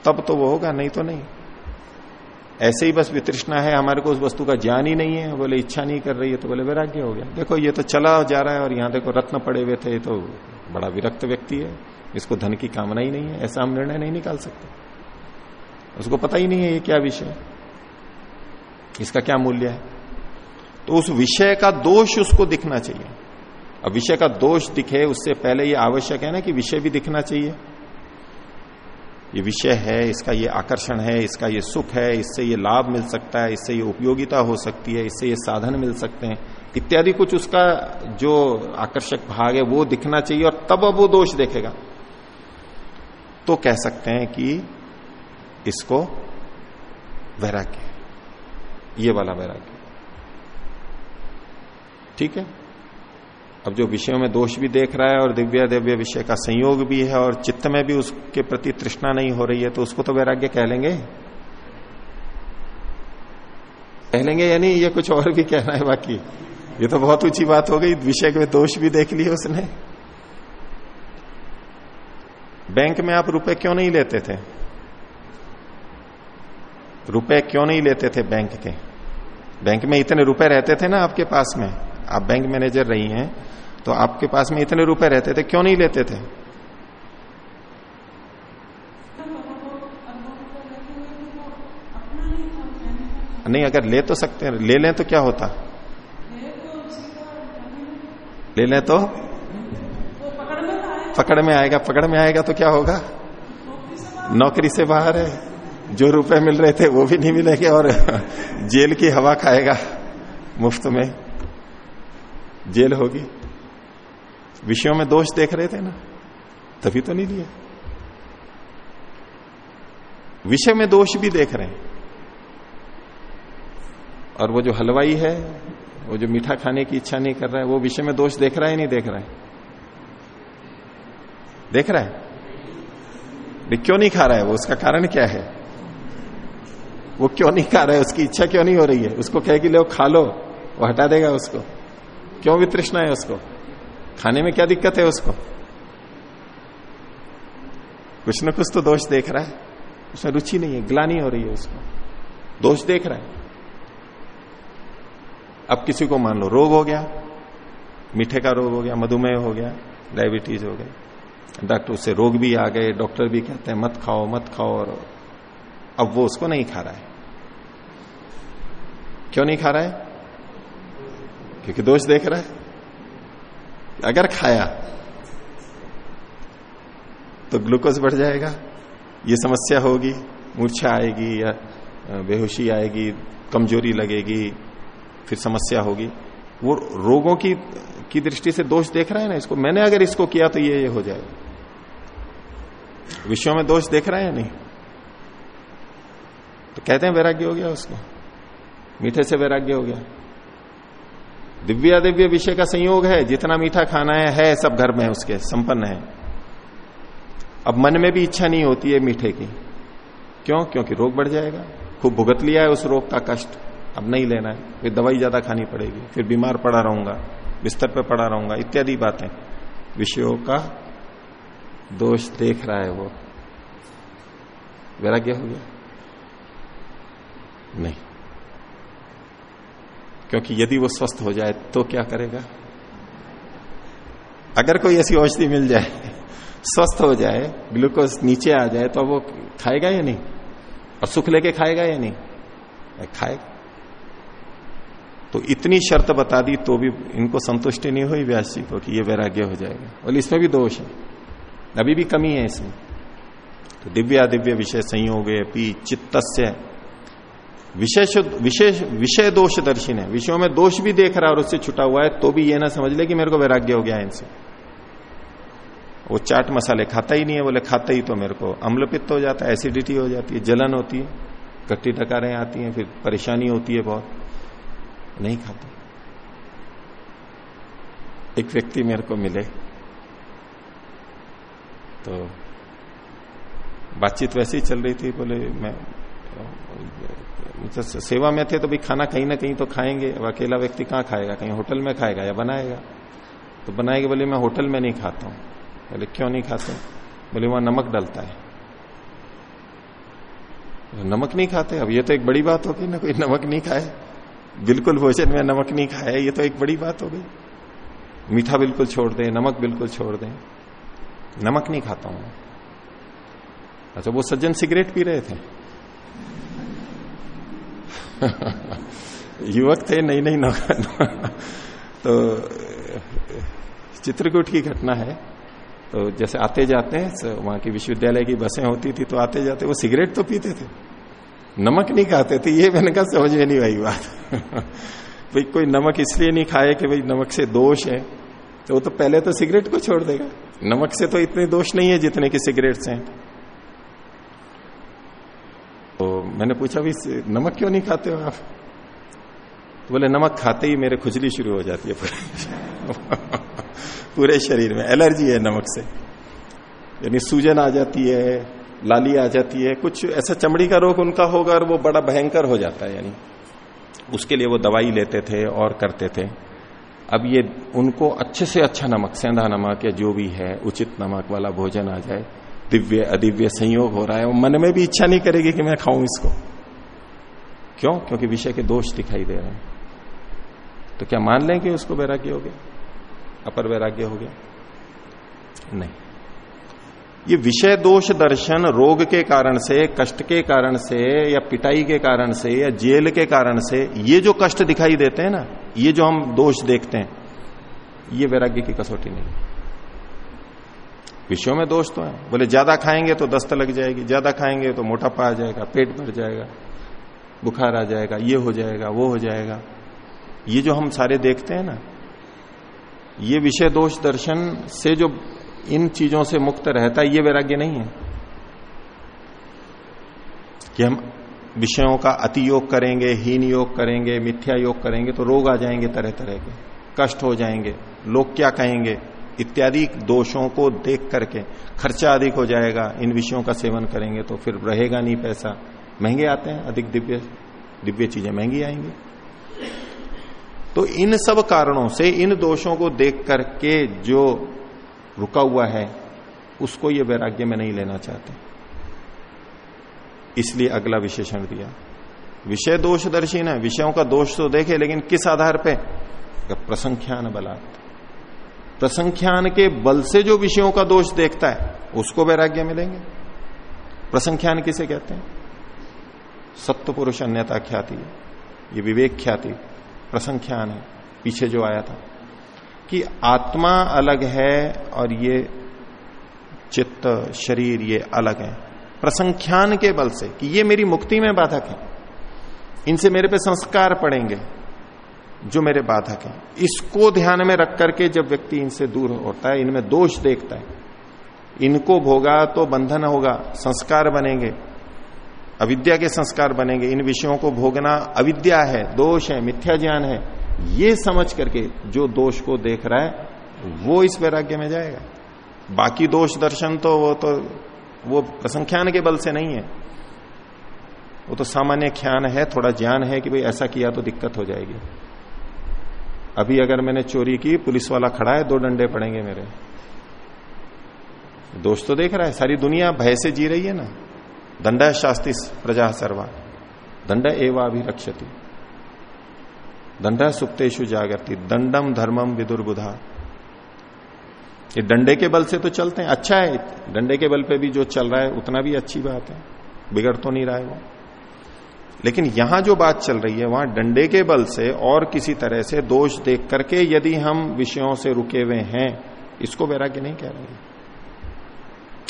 तब तो वो होगा, नहीं तो नहीं। ऐसे ही बस वितृष्णा है, हमारे को उस वस्तु का ज्ञान ही नहीं है। बोले, इच्छा नहीं कर रही है तो बोले, वैराग्य हो गया। देखो, ये तो चला जा रहा है और यहाँ देखो, रत्न पड़े हुए थे तो बड़ा विरक्त व्यक्ति है। इसको धन की कामना ही नहीं है, ऐसा हम निर्णय नहीं निकाल सकते। उसको पता ही नहीं है ये क्या विषय। इसका क्या मूल्य है? तो उस विषय का दोष उसको दिखना चाहिए। अब विषय का दोष दिखे, उससे पहले ये आवश्यक है ना कि विषय भी दिखना चाहिए। ये विषय है, इसका ये आकर्षण है, इसका ये सुख है, इससे ये लाभ मिल सकता है, इससे ये उपयोगिता हो सकती है, इससे ये साधन मिल सकते हैं। इत्यादि कुछ उसका जो आकर्षक भाग है वो दिखना चाहिए और तब अब वो दोष देखेगा। तो कह सकते हैं कि इसको वैराग्य, ये वाला वैराग्य। ठीक है? अब जो विषयों में दोष भी देख रहा है और दिव्य दिव्य विषय का संयोग भी है और चित्त में भी उसके प्रति तृष्णा नहीं हो रही है तो उसको तो वैराग्य कह लेंगे? कह लेंगे यानी ये कुछ और भी कहना है बाकी। ये तो बहुत ऊँची बात हो गई, विषय में दोष भी देख लिए उसने। बैंक में आप रुपए क्यों नहीं लेते थे? रुपए क्यों नहीं लेते थे बैंक के? बैंक में इतने रुपए रहते थे ना आपके पास में? आप बैंक मैनेजर रही हैं तो आपके पास में इतने रुपए रहते थे, क्यों नहीं लेते थे? नहीं, अगर ले तो सकते हैं, ले लें तो क्या होता? ले लें तो? पकड़ में आएगा, पकड़ में आएगा तो क्या होगा? नौकरी से बाहर है, जो रुपए मिल रहे थे वो भी नहीं मिलेंगे और जेल की हवा खाएगा, मुफ़्त में। जेल होगी। विषयों में दोष देख रहे थे ना? तभी तो नहीं लिया विषय में दोष भी देख रहे हैं। और वो जो हलवाई है, वो जो मीठा खाने की इच्छा नहीं कर रहा है, वो विषय में दोष देख रहा है नहीं देख रहा है? देख रहा है? क्यों नहीं खा रहा है वो? उसका कारण क्या है? वो क्यों नहीं खा रहा है? उसकी इच्छा क्यों नहीं हो रही है? उसको कहे कि लो, खा लो, वो हटा देगा उसको। क्यों भी तृष्णा है उसको? खाने में क्या दिक्कत है उसको? कुछ न कुछ तो दोष देख रहा है। उसमें रुचि नहीं है, ग्लानी हो रही है उसको। दोष देख रहा है। अब किसी को मान लो, रोग हो गया, मीठे का रोग हो गया, मधुमेह हो गया, डायबिटीज़ हो गया डॉक्टर उससे रोग भी आ गए, डॉक्टर भी कहते हैं, मत खाओ मत खाओ और अब वो उसको नहीं खा रहा है। क्यों नहीं खा रहा है? क्योंकि दोष देख रहा है। अगर खाया तो ग्लूकोज बढ़ जाएगा। ये समस्या होगी, मूर्छा आएगी या बेहोशी आएगी, कमज़ोरी लगेगी, फिर समस्या होगी। वो रोगों की की दृष्टि से दोष देख रहा है ना इसको? मैंने अगर इसको किया तो ये ये हो जाएगा। विषयों में दोष देख रहा है या नहीं? तो कहते हैं वैराग्य हो गया उसको। मीठे से वैराग्य हो गया। दिव्या दिव्य विषय का संयोग है, जितना मीठा खाना है है, सब घर में उसके, संपन्न है। अब मन में भी इच्छा नहीं होती है मीठे की। क्यों? क्योंकि रोग बढ़ जाएगा। खूब भुगत लिया है उस रोग का कष्ट। अब नहीं लेना है। फिर दवाई ज़्यादा खानी पड़ेगी। फिर बीमार पड़ा रहूँगा। बिस्तर पे पड़ा रहूँगा। इत्यादि बातें। विषयों का दोष देख रहा है वो। वैराग्य हो गया? नहीं। क्योंकि यदि वो स्वस्थ हो जाए तो क्या करेगा? अगर कोई ऐसी औषधि मिल जाए, स्वस्थ हो जाए, ग्लूकोज नीचे आ जाए तो वो खाएगा या नहीं? और सुख लेके खाएगा या नहीं? खाएगा। तो इतनी शर्त बता दी तो भी इनको संतुष्टि नहीं हुई व्यास जी को कि ये वैराग्य हो जाएगा। बोले, इसमें भी दोष है। अभी भी कमी है इसमें। तो दिव्य दिव्य विषय संयोग चित्त विशेष विशेष विषय दोष दर्शन है। विषयों में दोष भी देख रहा है और उससे छुटा हुआ है तो भी ये ना समझ ले कि मेरे को वैराग्य हो गया है इनसे। वो चाट मसाले खाता ही नहीं है, बोले, खाता ही तो मेरे को। अम्लपित्त हो जाता है एसिडिटी हो जाती है, जलन होती है कट्टी टकारें आती हैं, फिर परेशानी होती है बहुत। नहीं खाते। एक व्यक्ति मेरे को मिले तो बातचीत वैसे ही चल रही थी, बोले, मैं मतलब सेवा में थे तो भाई खाना कहीं ना कहीं तो खाएँगे। अब अकेला व्यक्ति कहाँ खाएगा? कहीं होटल में खाएगा या बनाएगा? तो बनाएगा बोले, मैं होटल में नहीं खाता हूँ। बोले, क्यों नहीं खाते बोले, वहाँ नमक डलता है। नमक नहीं खाते? अब ये तो एक बड़ी बात होगी ना, कोई नमक नहीं खाए। बिल्कुल भोजन में नमक नहीं खाए, ये तो एक बड़ी बात हो गई। मीठा बिल्कुल छोड़ दें, नमक बिल्कुल छोड़ दें। नमक नहीं खाता हूँ अच्छा वो सज्जन सिगरेट पी रहे थे। युवक थे नहीं नहीं तो चित्रकूट की घटना है। तो जैसे आते जाते हैं वहाँ की विश्वविद्यालय की बसें होती थी तो आते जाते, वो सिगरेट तो पीते थे। नमक नहीं खाते थे, ये मैंने कहा, समझ में नहीं आई बात। भाई, कोई नमक इसलिए नहीं खाए कि भाई, नमक से दोष है। तो वो तो पहले तो सिगरेट को छोड़ देगा। नमक से तो इतने दोष नहीं है जितने की सिगरेट से तो मैंने पूछा भी नमक क्यों नहीं खाते हो आप? तो बोले, नमक खाते ही मेरे खुजली शुरू हो जाती है पूरे पूरे शरीर में, एलर्जी है नमक से। यानी सूजन आ जाती है, लाली आ जाती है, कुछ ऐसा चमड़ी का रोग उनका होगा और वो बड़ा भयंकर हो जाता है, यानी उसके लिए वो दवाई लेते थे और करते थे। अब ये उनको अच्छे से अच्छा नमक, सेंधा नमक या जो भी है, उचित नमक वाला भोजन आ जाए दिव्य, अदिव्य संयोग हो रहा है, वो मन में भी इच्छा नहीं करेगी कि मैं खाऊं इसको। क्यों? क्योंकि विषय के दोष दिखाई दे रहे हैं। तो क्या मान लें कि उसको वैराग्य हो गया? अपर वैराग्य हो गया? नहीं। ये विषय दोष दर्शन रोग के कारण से, कष्ट के कारण से, या पिटाई के कारण से, या जेल के कारण से, ये जो कष्ट दिखाई देते हैं ना, ये जो हम दोष देखते हैं, ये वैराग्य की कसौटी नहीं। विषयों में दोष तो है। बोले, ज़्यादा खाएँगे तो दस्त लग जाएगी, ज़्यादा खाएँगे तो मोटापा आ जाएगा, पेट भर जाएगा, बुखार आ जाएगा, ये हो जाएगा, वो हो जाएगा। ये जो हम सारे देखते हैं ना, ये विषय दोष दर्शन से जो इन चीज़ों से मुक्त रहता है, ये वैराग्य नहीं है। कि हम विषयों का अति योग करेंगे, हीन योग करेंगे, मिथ्या योग करेंगे तो रोग आ जाएँगे तरह तरह के, कष्ट हो जाएँगे, लोग क्या कहेंगे? इत्यादि दोषों को देख करके खर्चा अधिक हो जाएगा, इन विषयों का सेवन करेंगे तो फिर रहेगा नहीं पैसा। महँगे आते हैं, अधिक दिव्य दिव्य चीज़ें महँगी आएँगी। तो इन सब कारणों से, इन दोषों को देख करके जो रुका हुआ है, उसको ये वैराग्य में नहीं लेना चाहते। इसलिए अगला विशेषण दिया। विषय दोष दर्शी ना, विषयों का दोष तो देखे, लेकिन किस आधार पे? प्रसंख्यान बलात्। प्रसंख्यान के बल से जो विषयों का दोष देखता है, उसको वैराग्य मिलेंगे। प्रसंख्यान किसे कहते हैं? सत्य पुरुष अन्यता ख्याति ये विवेक ख्याति, प्रसंख्यान है, पीछे जो आया था। कि आत्मा अलग है और ये चित्त, शरीर, ये अलग है। प्रसंख्यान के बल से, कि ये मेरी मुक्ति में बाधक है। इनसे मेरे पे संस्कार पड़ेंगे। जो मेरे बाधक है। इसको ध्यान में रख करके जब व्यक्ति इनसे दूर होता है, इनमें दोष देखता है, इनको भोगा तो बंधन होगा, संस्कार बनेंगे, अविद्या के संस्कार बनेंगे, इन विषयों को भोगना अविद्या है, दोष है, मिथ्या ज्ञान है, ये समझ करके जो दोष को देख रहा है, वो इस वैराग्य में जाएगा। बाकी दोष दर्शन तो वो तो वो प्रसंख्यान के बल से नहीं है। वो तो सामान्य ख्यान है, थोड़ा ज्ञान है कि भाई ऐसा किया तो दिक्कत हो जाएगी। अभी अगर मैंने चोरी की, पुलिस वाला खड़ा है, दो डंडे पड़ेंगे मेरे। दोष तो देख रहा है, सारी दुनिया भय से जी रही है ना। दंड शास्ति प्रजा सर्वा। दंड एवा भी रक्षती। दंड सुप्तेशु जागृति दंडम धर्मम विदुर्बुधा। ये डंडे के बल से तो चलते हैं। अच्छा है डंडे के बल पे भी जो चल रहा है, उतना भी अच्छी बात है। बिगड़ तो नहीं रहा है वो। लेकिन यहाँ जो बात चल रही है, वहाँ डंडे के बल से और किसी तरह से दोष देख करके यदि हम विषयों से रुके हुए हैं, इसको वैराग्य नहीं कह रहे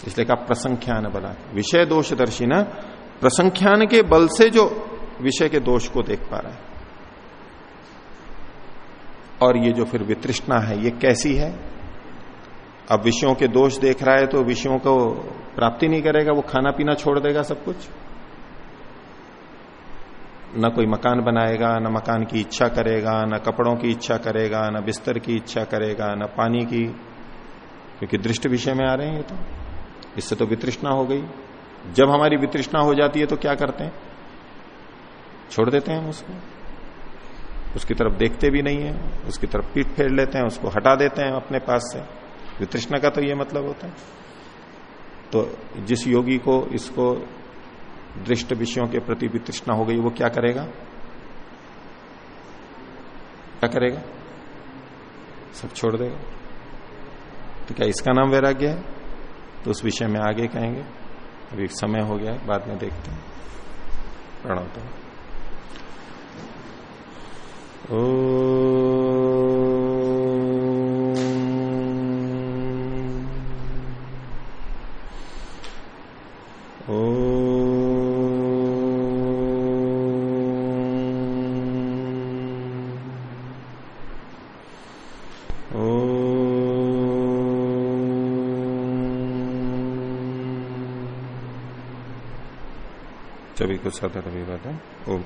इसलिए कहा प्रसंख्यान बला विषय दोष दर्शी ना, प्रसंख्यान के बल से जो विषय के दोष को देख पा रहा है। और ये जो फिर वितृष्णा है, ये कैसी है? अब विषयों के दोष देख रहा है तो विषयों को प्राप्ति नहीं करेगा, वो खाना पीना छोड़ देगा सब कुछ। न कोई मकान बनाएगा, न मकान की इच्छा करेगा, न कपड़ों की इच्छा करेगा, न बिस्तर की इच्छा करेगा, न पानी की। क्योंकि दृष्ट विषय में आ रहे हैं ये तो। इससे तो वितृष्णा हो गई। जब हमारी वितृष्णा हो जाती है तो क्या करते हैं? छोड़ देते हैं उसको। उसकी तरफ़ देखते भी नहीं है, उसकी तरफ़ पीठ फेर लेते हैं, उसको हटा देते हैं अपने पास से। वितृष्णा का तो ये मतलब होता है। तो जिस योगी को, इसको दृष्ट विषयों के प्रति वितृष्णा हो गई, वो क्या करेगा? क्या करेगा? सब छोड़ देगा। तो क्या इसका नाम वैराग्य है? तो उस विषय में आगे कहेंगे। अभी समय हो गया बाद में देखते हैं। प्रणव तो। ओ सभी रविवाद ओम